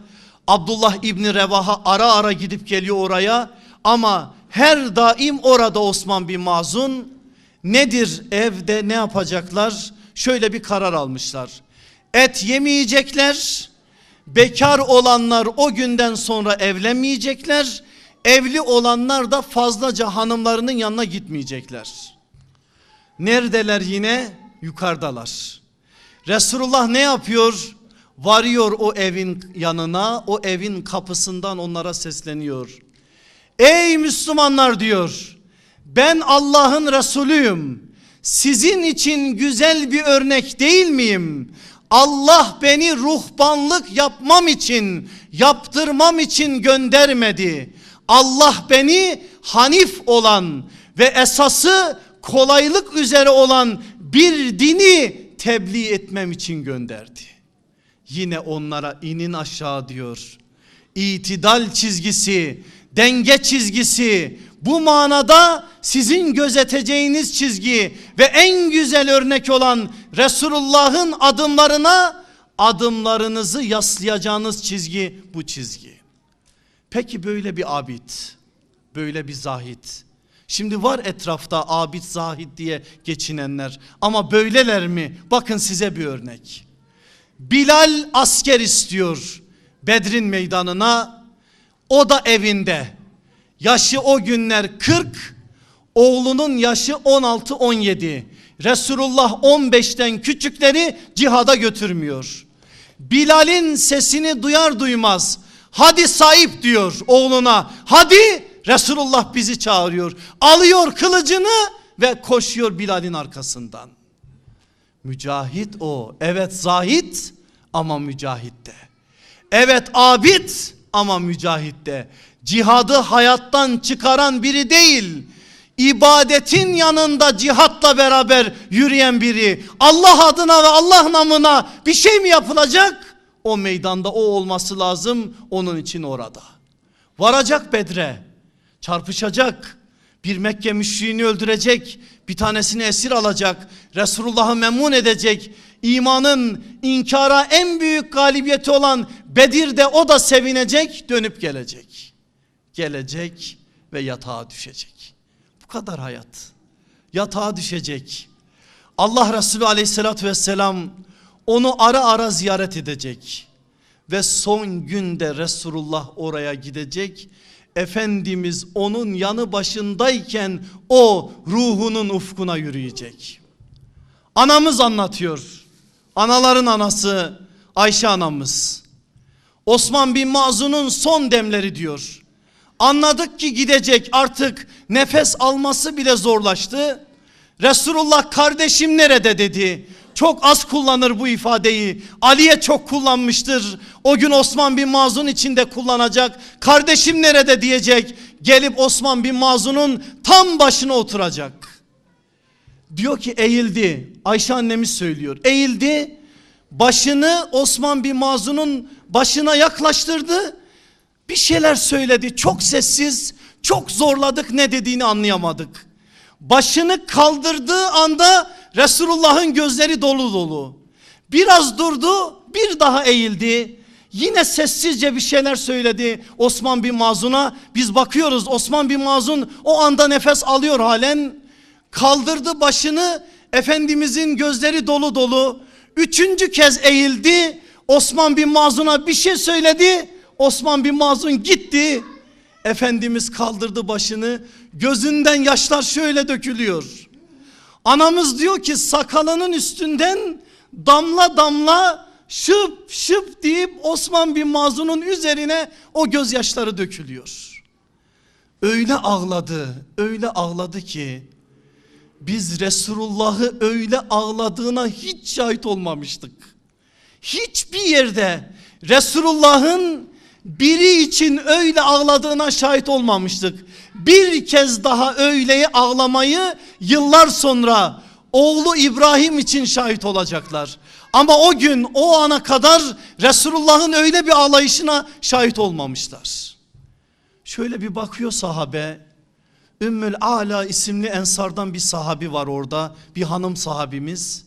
Abdullah İbni Revaha ara ara gidip geliyor oraya. Ama her daim orada Osman bin Mazun. Nedir evde ne yapacaklar? Şöyle bir karar almışlar. Et yemeyecekler. Bekar olanlar o günden sonra evlenmeyecekler. Evli olanlar da fazlaca hanımlarının yanına gitmeyecekler. Neredeler yine? Yukarıdalar. Resulullah ne yapıyor? Varıyor o evin yanına, o evin kapısından onlara sesleniyor. Ey Müslümanlar diyor. Ben Allah'ın Resulüyüm. Sizin için güzel bir örnek değil miyim? Allah beni ruhbanlık yapmam için, yaptırmam için göndermedi. Allah beni hanif olan ve esası kolaylık üzere olan bir dini tebliğ etmem için gönderdi. Yine onlara inin aşağı diyor. İtidal çizgisi, denge çizgisi bu manada sizin gözeteceğiniz çizgi ve en güzel örnek olan Resulullah'ın adımlarına adımlarınızı yaslayacağınız çizgi bu çizgi. Peki böyle bir abid, böyle bir zahit. Şimdi var etrafta abid zahid diye geçinenler ama böyleler mi? Bakın size bir örnek. Bilal asker istiyor Bedrin meydanına. O da evinde. Yaşı o günler 40, oğlunun yaşı 16-17. Resulullah 15'ten küçükleri cihada götürmüyor. Bilal'in sesini duyar duymaz hadi sahip diyor oğluna hadi Resulullah bizi çağırıyor. Alıyor kılıcını ve koşuyor Bilal'in arkasından. Mücahit o. Evet zahit ama mücahit de. Evet abid ama mücahit de. Cihadı hayattan çıkaran biri değil. İbadetin yanında cihatla beraber yürüyen biri. Allah adına ve Allah namına bir şey mi yapılacak? O meydanda o olması lazım. Onun için orada. Varacak Bedre. Çarpışacak. Bir Mekke müşriğini öldürecek. Bir tanesini esir alacak. Resulullah'ı memnun edecek. İmanın inkara en büyük galibiyeti olan Bedir'de o da sevinecek dönüp gelecek. Gelecek ve yatağa düşecek. Bu kadar hayat. Yatağa düşecek. Allah Resulü aleyhissalatü vesselam onu ara ara ziyaret edecek. Ve son günde Resulullah oraya gidecek. Efendimiz onun yanı başındayken o ruhunun ufkuna yürüyecek. Anamız anlatıyor. Anaların anası Ayşe anamız. Osman bin Mazun'un son demleri diyor. Anladık ki gidecek artık nefes alması bile zorlaştı. Resulullah kardeşim nerede dedi. Çok az kullanır bu ifadeyi. Ali'ye çok kullanmıştır. O gün Osman bin Mazun içinde kullanacak. Kardeşim nerede diyecek. Gelip Osman bin Mazun'un tam başına oturacak. Diyor ki eğildi. Ayşe annemiz söylüyor. Eğildi. Başını Osman bin Mazun'un başına yaklaştırdı. Bir şeyler söyledi. Çok sessiz, çok zorladık ne dediğini anlayamadık. Başını kaldırdığı anda Resulullah'ın gözleri dolu dolu. Biraz durdu, bir daha eğildi. Yine sessizce bir şeyler söyledi Osman bin Mazun'a. Biz bakıyoruz Osman bin Mazun o anda nefes alıyor halen. Kaldırdı başını Efendimizin gözleri dolu dolu. Üçüncü kez eğildi. Osman bin Mazun'a bir şey söyledi. Osman bin Mazun gitti. Efendimiz kaldırdı başını. Gözünden yaşlar şöyle dökülüyor. Anamız diyor ki sakalının üstünden damla damla şıp şıp deyip Osman bin Mazun'un üzerine o gözyaşları dökülüyor. Öyle ağladı, öyle ağladı ki biz Resulullah'ı öyle ağladığına hiç şahit olmamıştık. Hiçbir yerde Resulullah'ın biri için öyle ağladığına şahit olmamıştık. Bir kez daha öyleyi ağlamayı yıllar sonra oğlu İbrahim için şahit olacaklar. Ama o gün o ana kadar Resulullah'ın öyle bir ağlayışına şahit olmamışlar. Şöyle bir bakıyor sahabe. Ümmül Ala isimli ensardan bir sahabi var orada. Bir hanım sahabimiz.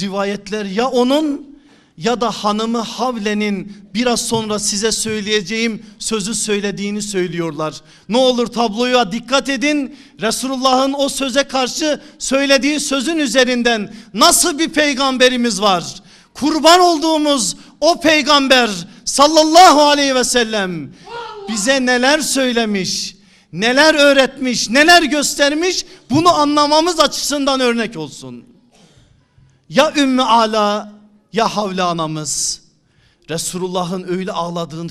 Rivayetler ya onun ya da hanımı Havle'nin biraz sonra size söyleyeceğim sözü söylediğini söylüyorlar. Ne olur tabloya dikkat edin. Resulullah'ın o söze karşı söylediği sözün üzerinden nasıl bir peygamberimiz var? Kurban olduğumuz o peygamber sallallahu aleyhi ve sellem bize neler söylemiş, neler öğretmiş, neler göstermiş bunu anlamamız açısından örnek olsun. Ya Ümmü Ala ya Havle anamız Resulullah'ın öyle ağladığını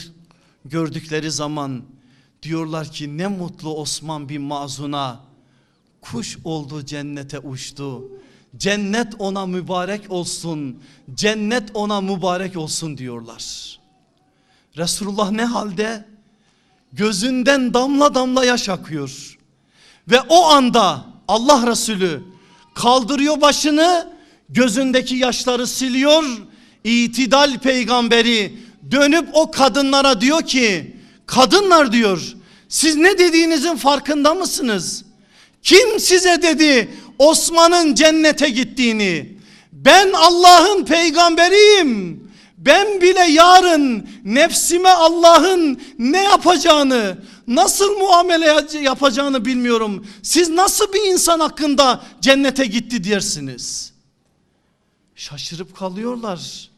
gördükleri zaman diyorlar ki ne mutlu Osman bin Mazun'a kuş oldu cennete uçtu. Cennet ona mübarek olsun. Cennet ona mübarek olsun diyorlar. Resulullah ne halde? Gözünden damla damla yaş akıyor. Ve o anda Allah Resulü kaldırıyor başını gözündeki yaşları siliyor. İtidal peygamberi dönüp o kadınlara diyor ki kadınlar diyor siz ne dediğinizin farkında mısınız? Kim size dedi Osman'ın cennete gittiğini? Ben Allah'ın peygamberiyim. Ben bile yarın nefsime Allah'ın ne yapacağını, nasıl muamele yapacağını bilmiyorum. Siz nasıl bir insan hakkında cennete gitti dersiniz? Şaşırıp kalıyorlar.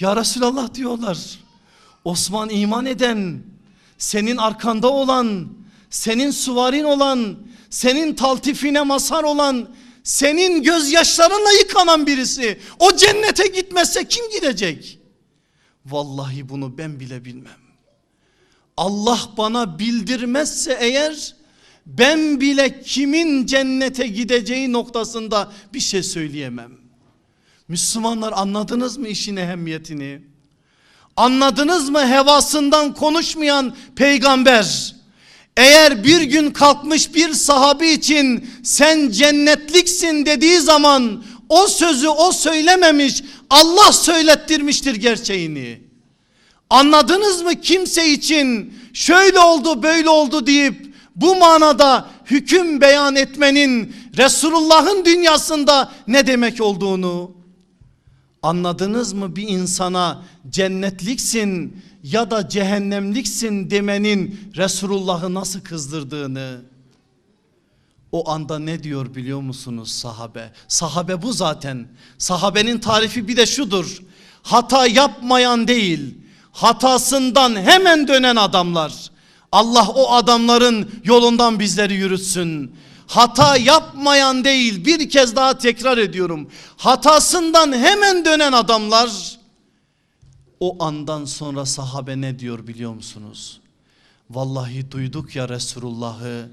Ya Resulallah diyorlar. Osman iman eden, senin arkanda olan, senin suvarin olan, senin taltifine mazhar olan, senin gözyaşlarınla yıkanan birisi. O cennete gitmezse kim gidecek? Vallahi bunu ben bile bilmem. Allah bana bildirmezse eğer ben bile kimin cennete gideceği noktasında bir şey söyleyemem. Müslümanlar anladınız mı işin ehemmiyetini? Anladınız mı hevasından konuşmayan peygamber? Eğer bir gün kalkmış bir sahabi için sen cennetliksin dediği zaman o sözü o söylememiş Allah söylettirmiştir gerçeğini. Anladınız mı kimse için şöyle oldu böyle oldu deyip bu manada hüküm beyan etmenin Resulullah'ın dünyasında ne demek olduğunu? Anladınız mı bir insana cennetliksin ya da cehennemliksin demenin Resulullah'ı nasıl kızdırdığını? O anda ne diyor biliyor musunuz sahabe? Sahabe bu zaten. Sahabenin tarifi bir de şudur. Hata yapmayan değil, hatasından hemen dönen adamlar. Allah o adamların yolundan bizleri yürütsün. Hata yapmayan değil bir kez daha tekrar ediyorum. Hatasından hemen dönen adamlar o andan sonra sahabe ne diyor biliyor musunuz? Vallahi duyduk ya Resulullah'ı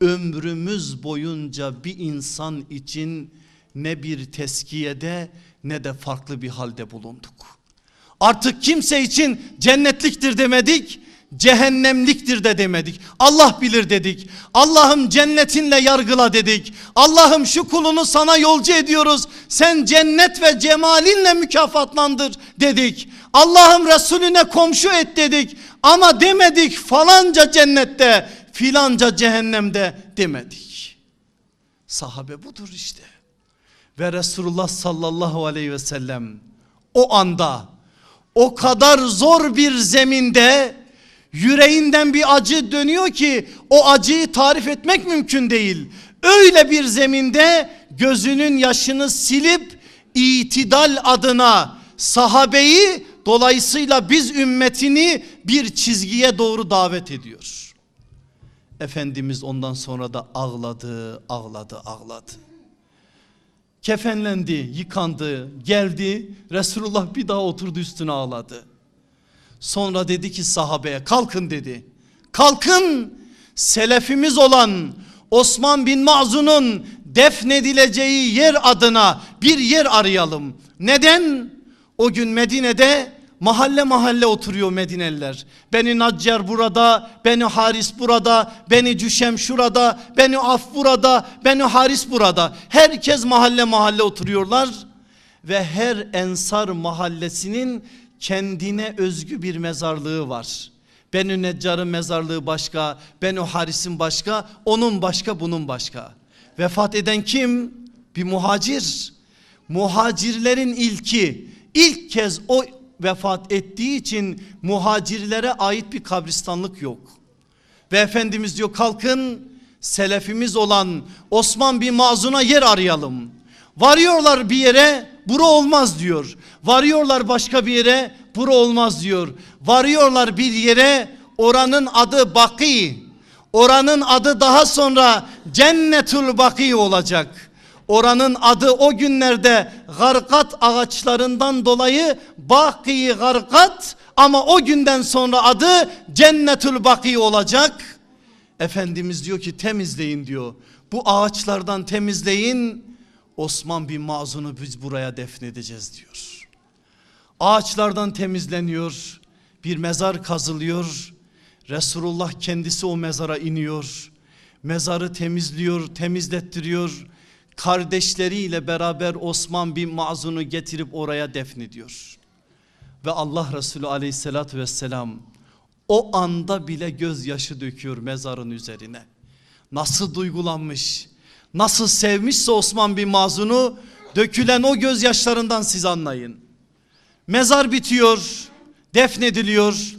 ömrümüz boyunca bir insan için ne bir teskiyede ne de farklı bir halde bulunduk. Artık kimse için cennetliktir demedik cehennemliktir de demedik. Allah bilir dedik. Allah'ım cennetinle yargıla dedik. Allah'ım şu kulunu sana yolcu ediyoruz. Sen cennet ve cemalinle mükafatlandır dedik. Allah'ım Resulüne komşu et dedik. Ama demedik falanca cennette filanca cehennemde demedik. Sahabe budur işte. Ve Resulullah sallallahu aleyhi ve sellem o anda o kadar zor bir zeminde yüreğinden bir acı dönüyor ki o acıyı tarif etmek mümkün değil. Öyle bir zeminde gözünün yaşını silip itidal adına sahabeyi dolayısıyla biz ümmetini bir çizgiye doğru davet ediyor. Efendimiz ondan sonra da ağladı, ağladı, ağladı. Kefenlendi, yıkandı, geldi. Resulullah bir daha oturdu üstüne ağladı. Sonra dedi ki sahabeye kalkın dedi. Kalkın selefimiz olan Osman bin Mazun'un defnedileceği yer adına bir yer arayalım. Neden? O gün Medine'de mahalle mahalle oturuyor Medineliler. Beni Naccar burada, Beni Haris burada, Beni Cüşem şurada, Beni Af burada, Beni Haris burada. Herkes mahalle mahalle oturuyorlar ve her ensar mahallesinin kendine özgü bir mezarlığı var. Benü Neccar'ın mezarlığı başka, Benü Haris'in başka, onun başka, bunun başka. Vefat eden kim? Bir muhacir. Muhacirlerin ilki, ilk kez o vefat ettiği için muhacirlere ait bir kabristanlık yok. Ve Efendimiz diyor kalkın selefimiz olan Osman bin Mazun'a yer arayalım. Varıyorlar bir yere bura olmaz diyor. Varıyorlar başka bir yere bura olmaz diyor. Varıyorlar bir yere oranın adı Baki. Oranın adı daha sonra Cennetul Baki olacak. Oranın adı o günlerde garkat ağaçlarından dolayı Baki Garkat ama o günden sonra adı Cennetul Baki olacak. Efendimiz diyor ki temizleyin diyor. Bu ağaçlardan temizleyin. Osman bin Mazun'u biz buraya defnedeceğiz diyor. Ağaçlardan temizleniyor. Bir mezar kazılıyor. Resulullah kendisi o mezara iniyor. Mezarı temizliyor, temizlettiriyor. Kardeşleriyle beraber Osman bin Mazun'u getirip oraya defnediyor. Ve Allah Resulü aleyhissalatü vesselam o anda bile gözyaşı döküyor mezarın üzerine. Nasıl duygulanmış, nasıl sevmişse Osman bin Mazun'u dökülen o gözyaşlarından siz anlayın. Mezar bitiyor, defnediliyor.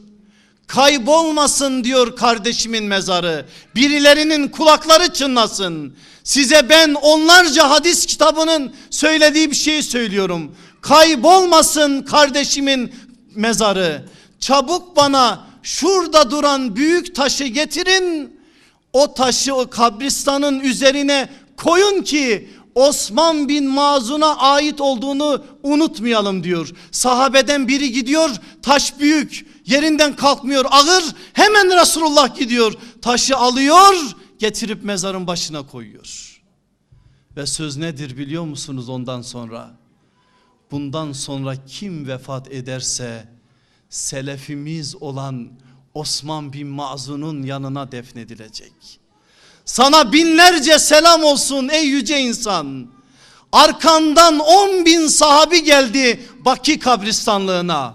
Kaybolmasın diyor kardeşimin mezarı. Birilerinin kulakları çınlasın. Size ben onlarca hadis kitabının söylediği bir şeyi söylüyorum. Kaybolmasın kardeşimin mezarı. Çabuk bana şurada duran büyük taşı getirin. O taşı o kabristanın üzerine koyun ki Osman bin Mazun'a ait olduğunu unutmayalım diyor. Sahabeden biri gidiyor taş büyük yerinden kalkmıyor ağır hemen Resulullah gidiyor taşı alıyor getirip mezarın başına koyuyor. Ve söz nedir biliyor musunuz ondan sonra? Bundan sonra kim vefat ederse selefimiz olan Osman bin Mazun'un yanına defnedilecek. Sana binlerce selam olsun ey yüce insan. Arkandan on bin sahabi geldi Baki kabristanlığına.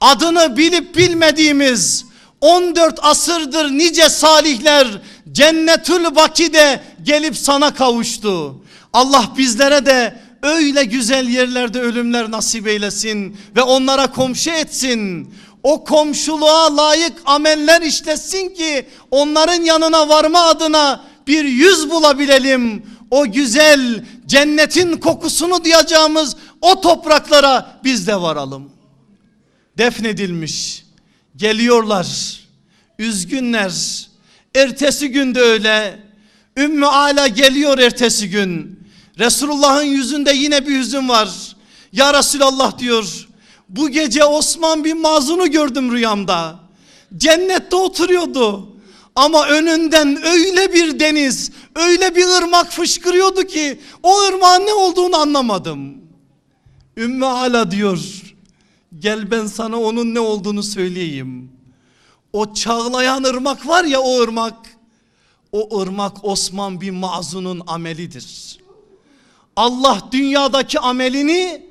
Adını bilip bilmediğimiz 14 asırdır nice salihler Cennetül Baki'de gelip sana kavuştu. Allah bizlere de öyle güzel yerlerde ölümler nasip eylesin ve onlara komşu etsin. O komşuluğa layık ameller işletsin ki onların yanına varma adına bir yüz bulabilelim. O güzel cennetin kokusunu duyacağımız o topraklara biz de varalım. Defnedilmiş. Geliyorlar. Üzgünler. Ertesi günde öyle. Ümmü Ala geliyor ertesi gün. Resulullah'ın yüzünde yine bir hüzün var. Ya Resulallah diyor. Bu gece Osman bin Mazun'u gördüm rüyamda. Cennette oturuyordu. Ama önünden öyle bir deniz, öyle bir ırmak fışkırıyordu ki o ırmağın ne olduğunu anlamadım. Ümmü Ala diyor. Gel ben sana onun ne olduğunu söyleyeyim. O çağlayan ırmak var ya o ırmak. O ırmak Osman bin Mazun'un amelidir. Allah dünyadaki amelini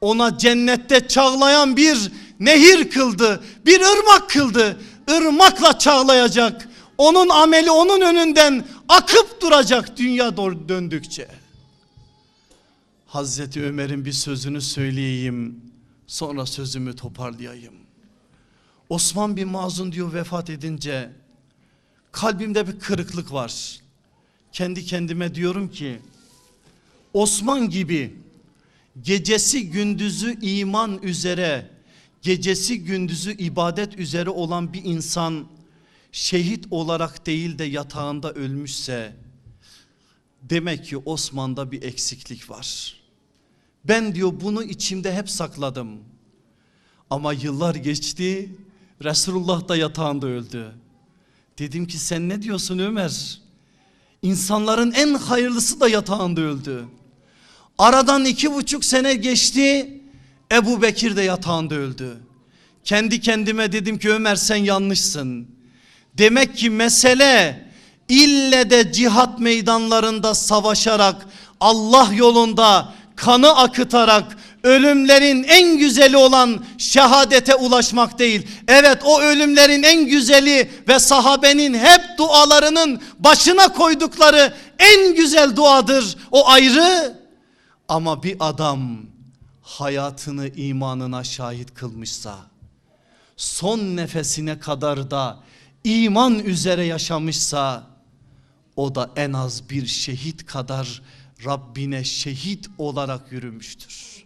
ona cennette çağlayan bir nehir kıldı. Bir ırmak kıldı. Irmakla çağlayacak. Onun ameli onun önünden akıp duracak dünya döndükçe. Hazreti Ömer'in bir sözünü söyleyeyim. Sonra sözümü toparlayayım. Osman bin Mazun diyor vefat edince kalbimde bir kırıklık var. Kendi kendime diyorum ki Osman gibi gecesi gündüzü iman üzere, gecesi gündüzü ibadet üzere olan bir insan şehit olarak değil de yatağında ölmüşse demek ki Osman'da bir eksiklik var. Ben diyor bunu içimde hep sakladım. Ama yıllar geçti Resulullah da yatağında öldü. Dedim ki sen ne diyorsun Ömer? İnsanların en hayırlısı da yatağında öldü. Aradan iki buçuk sene geçti. Ebu Bekir de yatağında öldü. Kendi kendime dedim ki Ömer sen yanlışsın. Demek ki mesele ille de cihat meydanlarında savaşarak Allah yolunda kanı akıtarak ölümlerin en güzeli olan şehadete ulaşmak değil. Evet o ölümlerin en güzeli ve sahabenin hep dualarının başına koydukları en güzel duadır. O ayrı ama bir adam hayatını imanına şahit kılmışsa son nefesine kadar da iman üzere yaşamışsa o da en az bir şehit kadar Rabbine şehit olarak yürümüştür.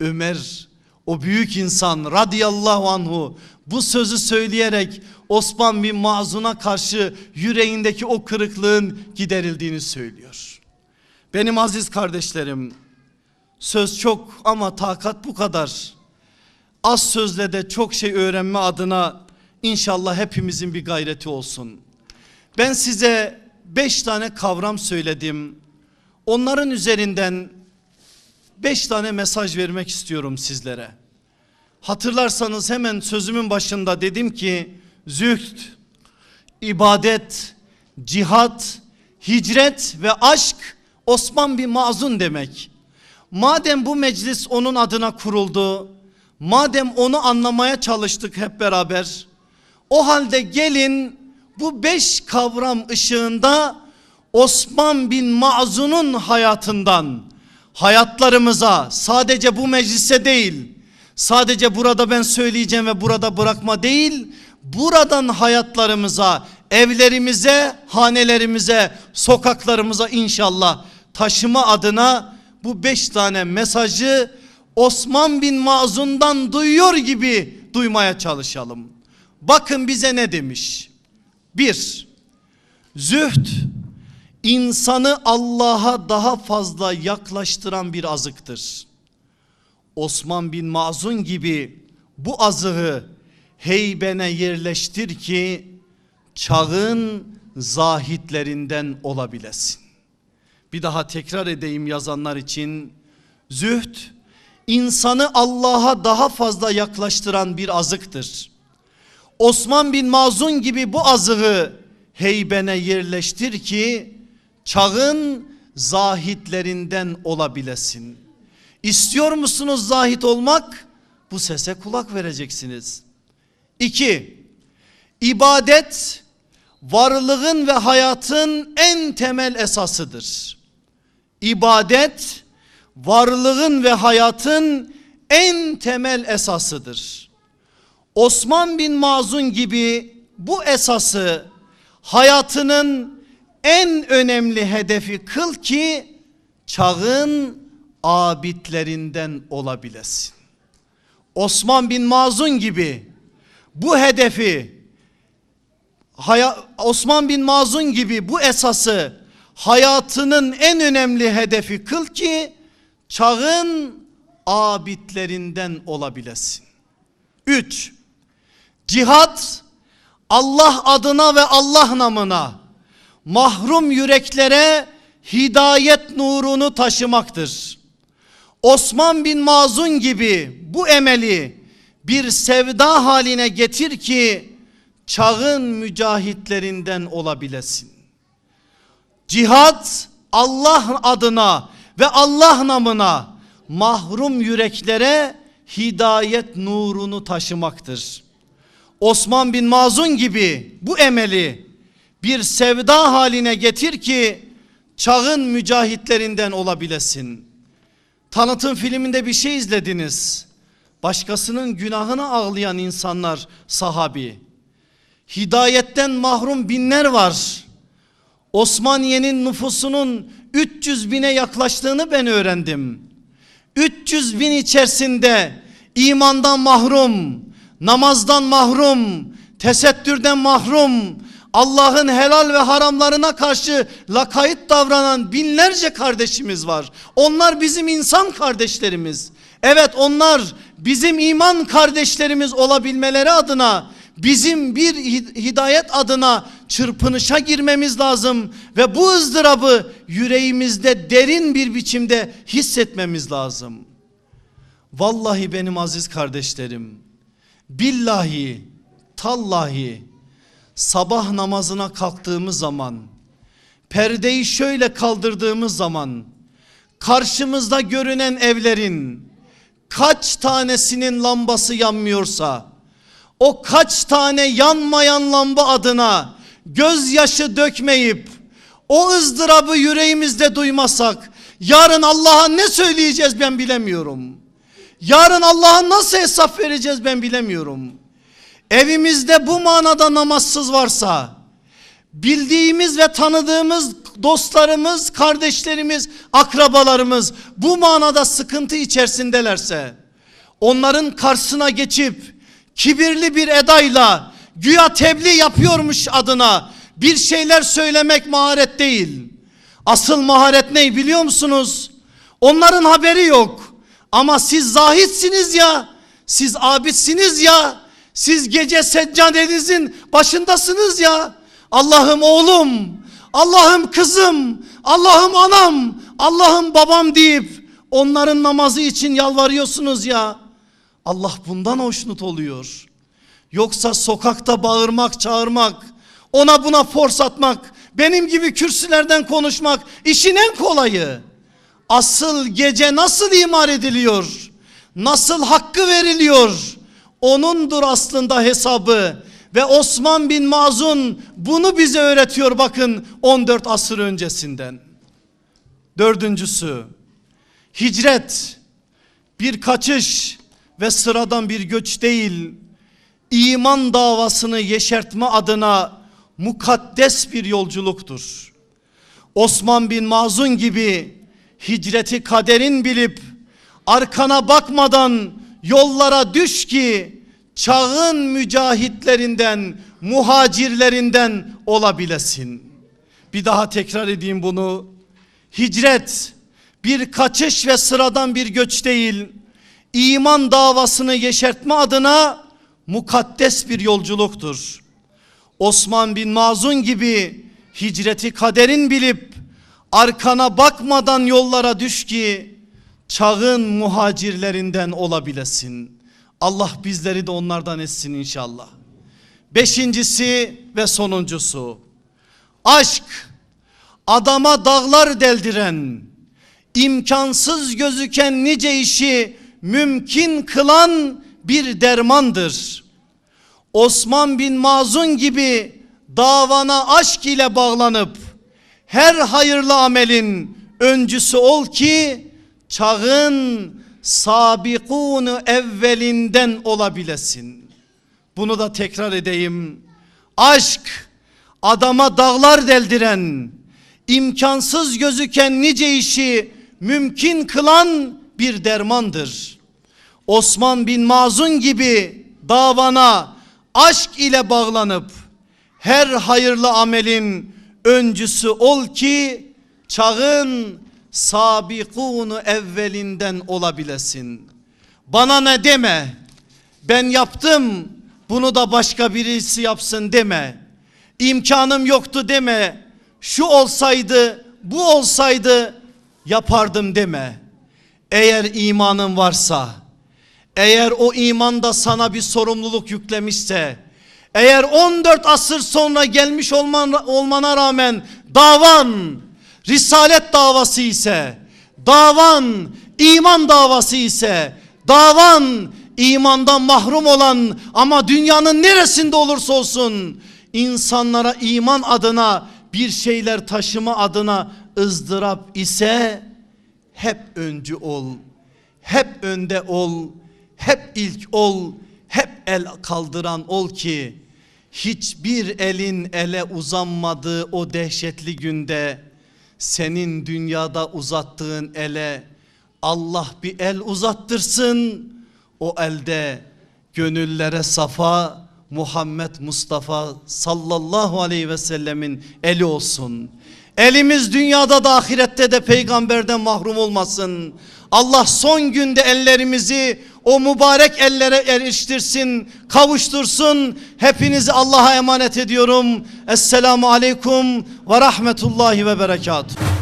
Ömer o büyük insan radıyallahu anhu bu sözü söyleyerek Osman bin Mazun'a karşı yüreğindeki o kırıklığın giderildiğini söylüyor. Benim aziz kardeşlerim söz çok ama takat bu kadar. Az sözle de çok şey öğrenme adına inşallah hepimizin bir gayreti olsun. Ben size beş tane kavram söyledim. Onların üzerinden beş tane mesaj vermek istiyorum sizlere. Hatırlarsanız hemen sözümün başında dedim ki zühd, ibadet, cihat, hicret ve aşk Osman bin Mazun demek. Madem bu meclis onun adına kuruldu, madem onu anlamaya çalıştık hep beraber, o halde gelin bu beş kavram ışığında Osman bin Mazun'un hayatından hayatlarımıza sadece bu meclise değil, sadece burada ben söyleyeceğim ve burada bırakma değil, buradan hayatlarımıza, evlerimize, hanelerimize, sokaklarımıza inşallah taşıma adına bu beş tane mesajı Osman bin Mazun'dan duyuyor gibi duymaya çalışalım. Bakın bize ne demiş? Bir, zühd insanı Allah'a daha fazla yaklaştıran bir azıktır. Osman bin Mazun gibi bu azığı heybene yerleştir ki çağın zahitlerinden olabilesin. Bir daha tekrar edeyim yazanlar için. Zühd insanı Allah'a daha fazla yaklaştıran bir azıktır. Osman bin Mazun gibi bu azığı heybene yerleştir ki çağın zahitlerinden olabilesin. İstiyor musunuz zahit olmak? Bu sese kulak vereceksiniz. İki, ibadet varlığın ve hayatın en temel esasıdır. İbadet varlığın ve hayatın en temel esasıdır. Osman bin Mazun gibi bu esası hayatının en önemli hedefi kıl ki çağın abidlerinden olabilesin. Osman bin Mazun gibi bu hedefi Osman bin Mazun gibi bu esası hayatının en önemli hedefi kıl ki çağın abidlerinden olabilesin. 3. Cihat Allah adına ve Allah namına mahrum yüreklere hidayet nurunu taşımaktır. Osman bin Mazun gibi bu emeli bir sevda haline getir ki çağın mücahitlerinden olabilesin. Cihat Allah adına ve Allah namına mahrum yüreklere hidayet nurunu taşımaktır. Osman bin Mazun gibi bu emeli bir sevda haline getir ki çağın mücahitlerinden olabilesin. Tanıtım filminde bir şey izlediniz. Başkasının günahına ağlayan insanlar sahabi. Hidayetten mahrum binler var. Osmaniye'nin nüfusunun 300 bine yaklaştığını ben öğrendim. 300 bin içerisinde imandan mahrum, namazdan mahrum, tesettürden mahrum, Allah'ın helal ve haramlarına karşı lakayt davranan binlerce kardeşimiz var. Onlar bizim insan kardeşlerimiz. Evet onlar bizim iman kardeşlerimiz olabilmeleri adına bizim bir hidayet adına çırpınışa girmemiz lazım ve bu ızdırabı yüreğimizde derin bir biçimde hissetmemiz lazım. Vallahi benim aziz kardeşlerim billahi tallahi sabah namazına kalktığımız zaman perdeyi şöyle kaldırdığımız zaman karşımızda görünen evlerin kaç tanesinin lambası yanmıyorsa o kaç tane yanmayan lamba adına gözyaşı dökmeyip o ızdırabı yüreğimizde duymasak yarın Allah'a ne söyleyeceğiz ben bilemiyorum. Yarın Allah'a nasıl hesap vereceğiz ben bilemiyorum. Evimizde bu manada namazsız varsa bildiğimiz ve tanıdığımız dostlarımız, kardeşlerimiz, akrabalarımız bu manada sıkıntı içerisindelerse onların karşısına geçip kibirli bir edayla güya tebliğ yapıyormuş adına bir şeyler söylemek maharet değil. Asıl maharet ne biliyor musunuz? Onların haberi yok. Ama siz zahitsiniz ya, siz abitsiniz ya, siz gece seccadenizin başındasınız ya. Allah'ım oğlum, Allah'ım kızım, Allah'ım anam, Allah'ım babam deyip onların namazı için yalvarıyorsunuz ya. Allah bundan hoşnut oluyor. Yoksa sokakta bağırmak, çağırmak, ona buna fors atmak, benim gibi kürsülerden konuşmak işin en kolayı. Asıl gece nasıl imar ediliyor? Nasıl hakkı veriliyor? Onundur aslında hesabı. Ve Osman bin Mazun bunu bize öğretiyor bakın 14 asır öncesinden. Dördüncüsü hicret bir kaçış ve sıradan bir göç değil. İman davasını yeşertme adına mukaddes bir yolculuktur. Osman bin Mazun gibi hicreti kaderin bilip arkana bakmadan yollara düş ki çağın mücahitlerinden, muhacirlerinden olabilesin. Bir daha tekrar edeyim bunu. Hicret bir kaçış ve sıradan bir göç değil. İman davasını yeşertme adına mukaddes bir yolculuktur. Osman bin Mazun gibi hicreti kaderin bilip arkana bakmadan yollara düş ki çağın muhacirlerinden olabilesin. Allah bizleri de onlardan etsin inşallah. Beşincisi ve sonuncusu aşk adama dağlar deldiren imkansız gözüken nice işi mümkün kılan bir dermandır. Osman bin Mazun gibi davana aşk ile bağlanıp her hayırlı amelin öncüsü ol ki çağın sabikunu evvelinden olabilesin. Bunu da tekrar edeyim. Aşk adama dağlar deldiren, imkansız gözüken nice işi mümkün kılan bir dermandır. Osman bin Mazun gibi davana aşk ile bağlanıp her hayırlı amelin öncüsü ol ki çağın sabikunu evvelinden olabilesin. Bana ne deme ben yaptım bunu da başka birisi yapsın deme. İmkanım yoktu deme. Şu olsaydı bu olsaydı yapardım deme. Eğer imanın varsa eğer o imanda sana bir sorumluluk yüklemişse eğer 14 asır sonra gelmiş olman, olmana rağmen davan risalet davası ise davan iman davası ise davan imandan mahrum olan ama dünyanın neresinde olursa olsun insanlara iman adına bir şeyler taşıma adına ızdırap ise hep öncü ol. Hep önde ol. Hep ilk ol. Hep el kaldıran ol ki hiçbir elin ele uzanmadığı o dehşetli günde senin dünyada uzattığın ele Allah bir el uzattırsın. O elde gönüllere safa Muhammed Mustafa sallallahu aleyhi ve sellemin eli olsun. Elimiz dünyada da ahirette de peygamberden mahrum olmasın. Allah son günde ellerimizi o mübarek ellere eriştirsin, kavuştursun. Hepinizi Allah'a emanet ediyorum. Esselamu aleyküm ve rahmetullahi ve berekatuhu.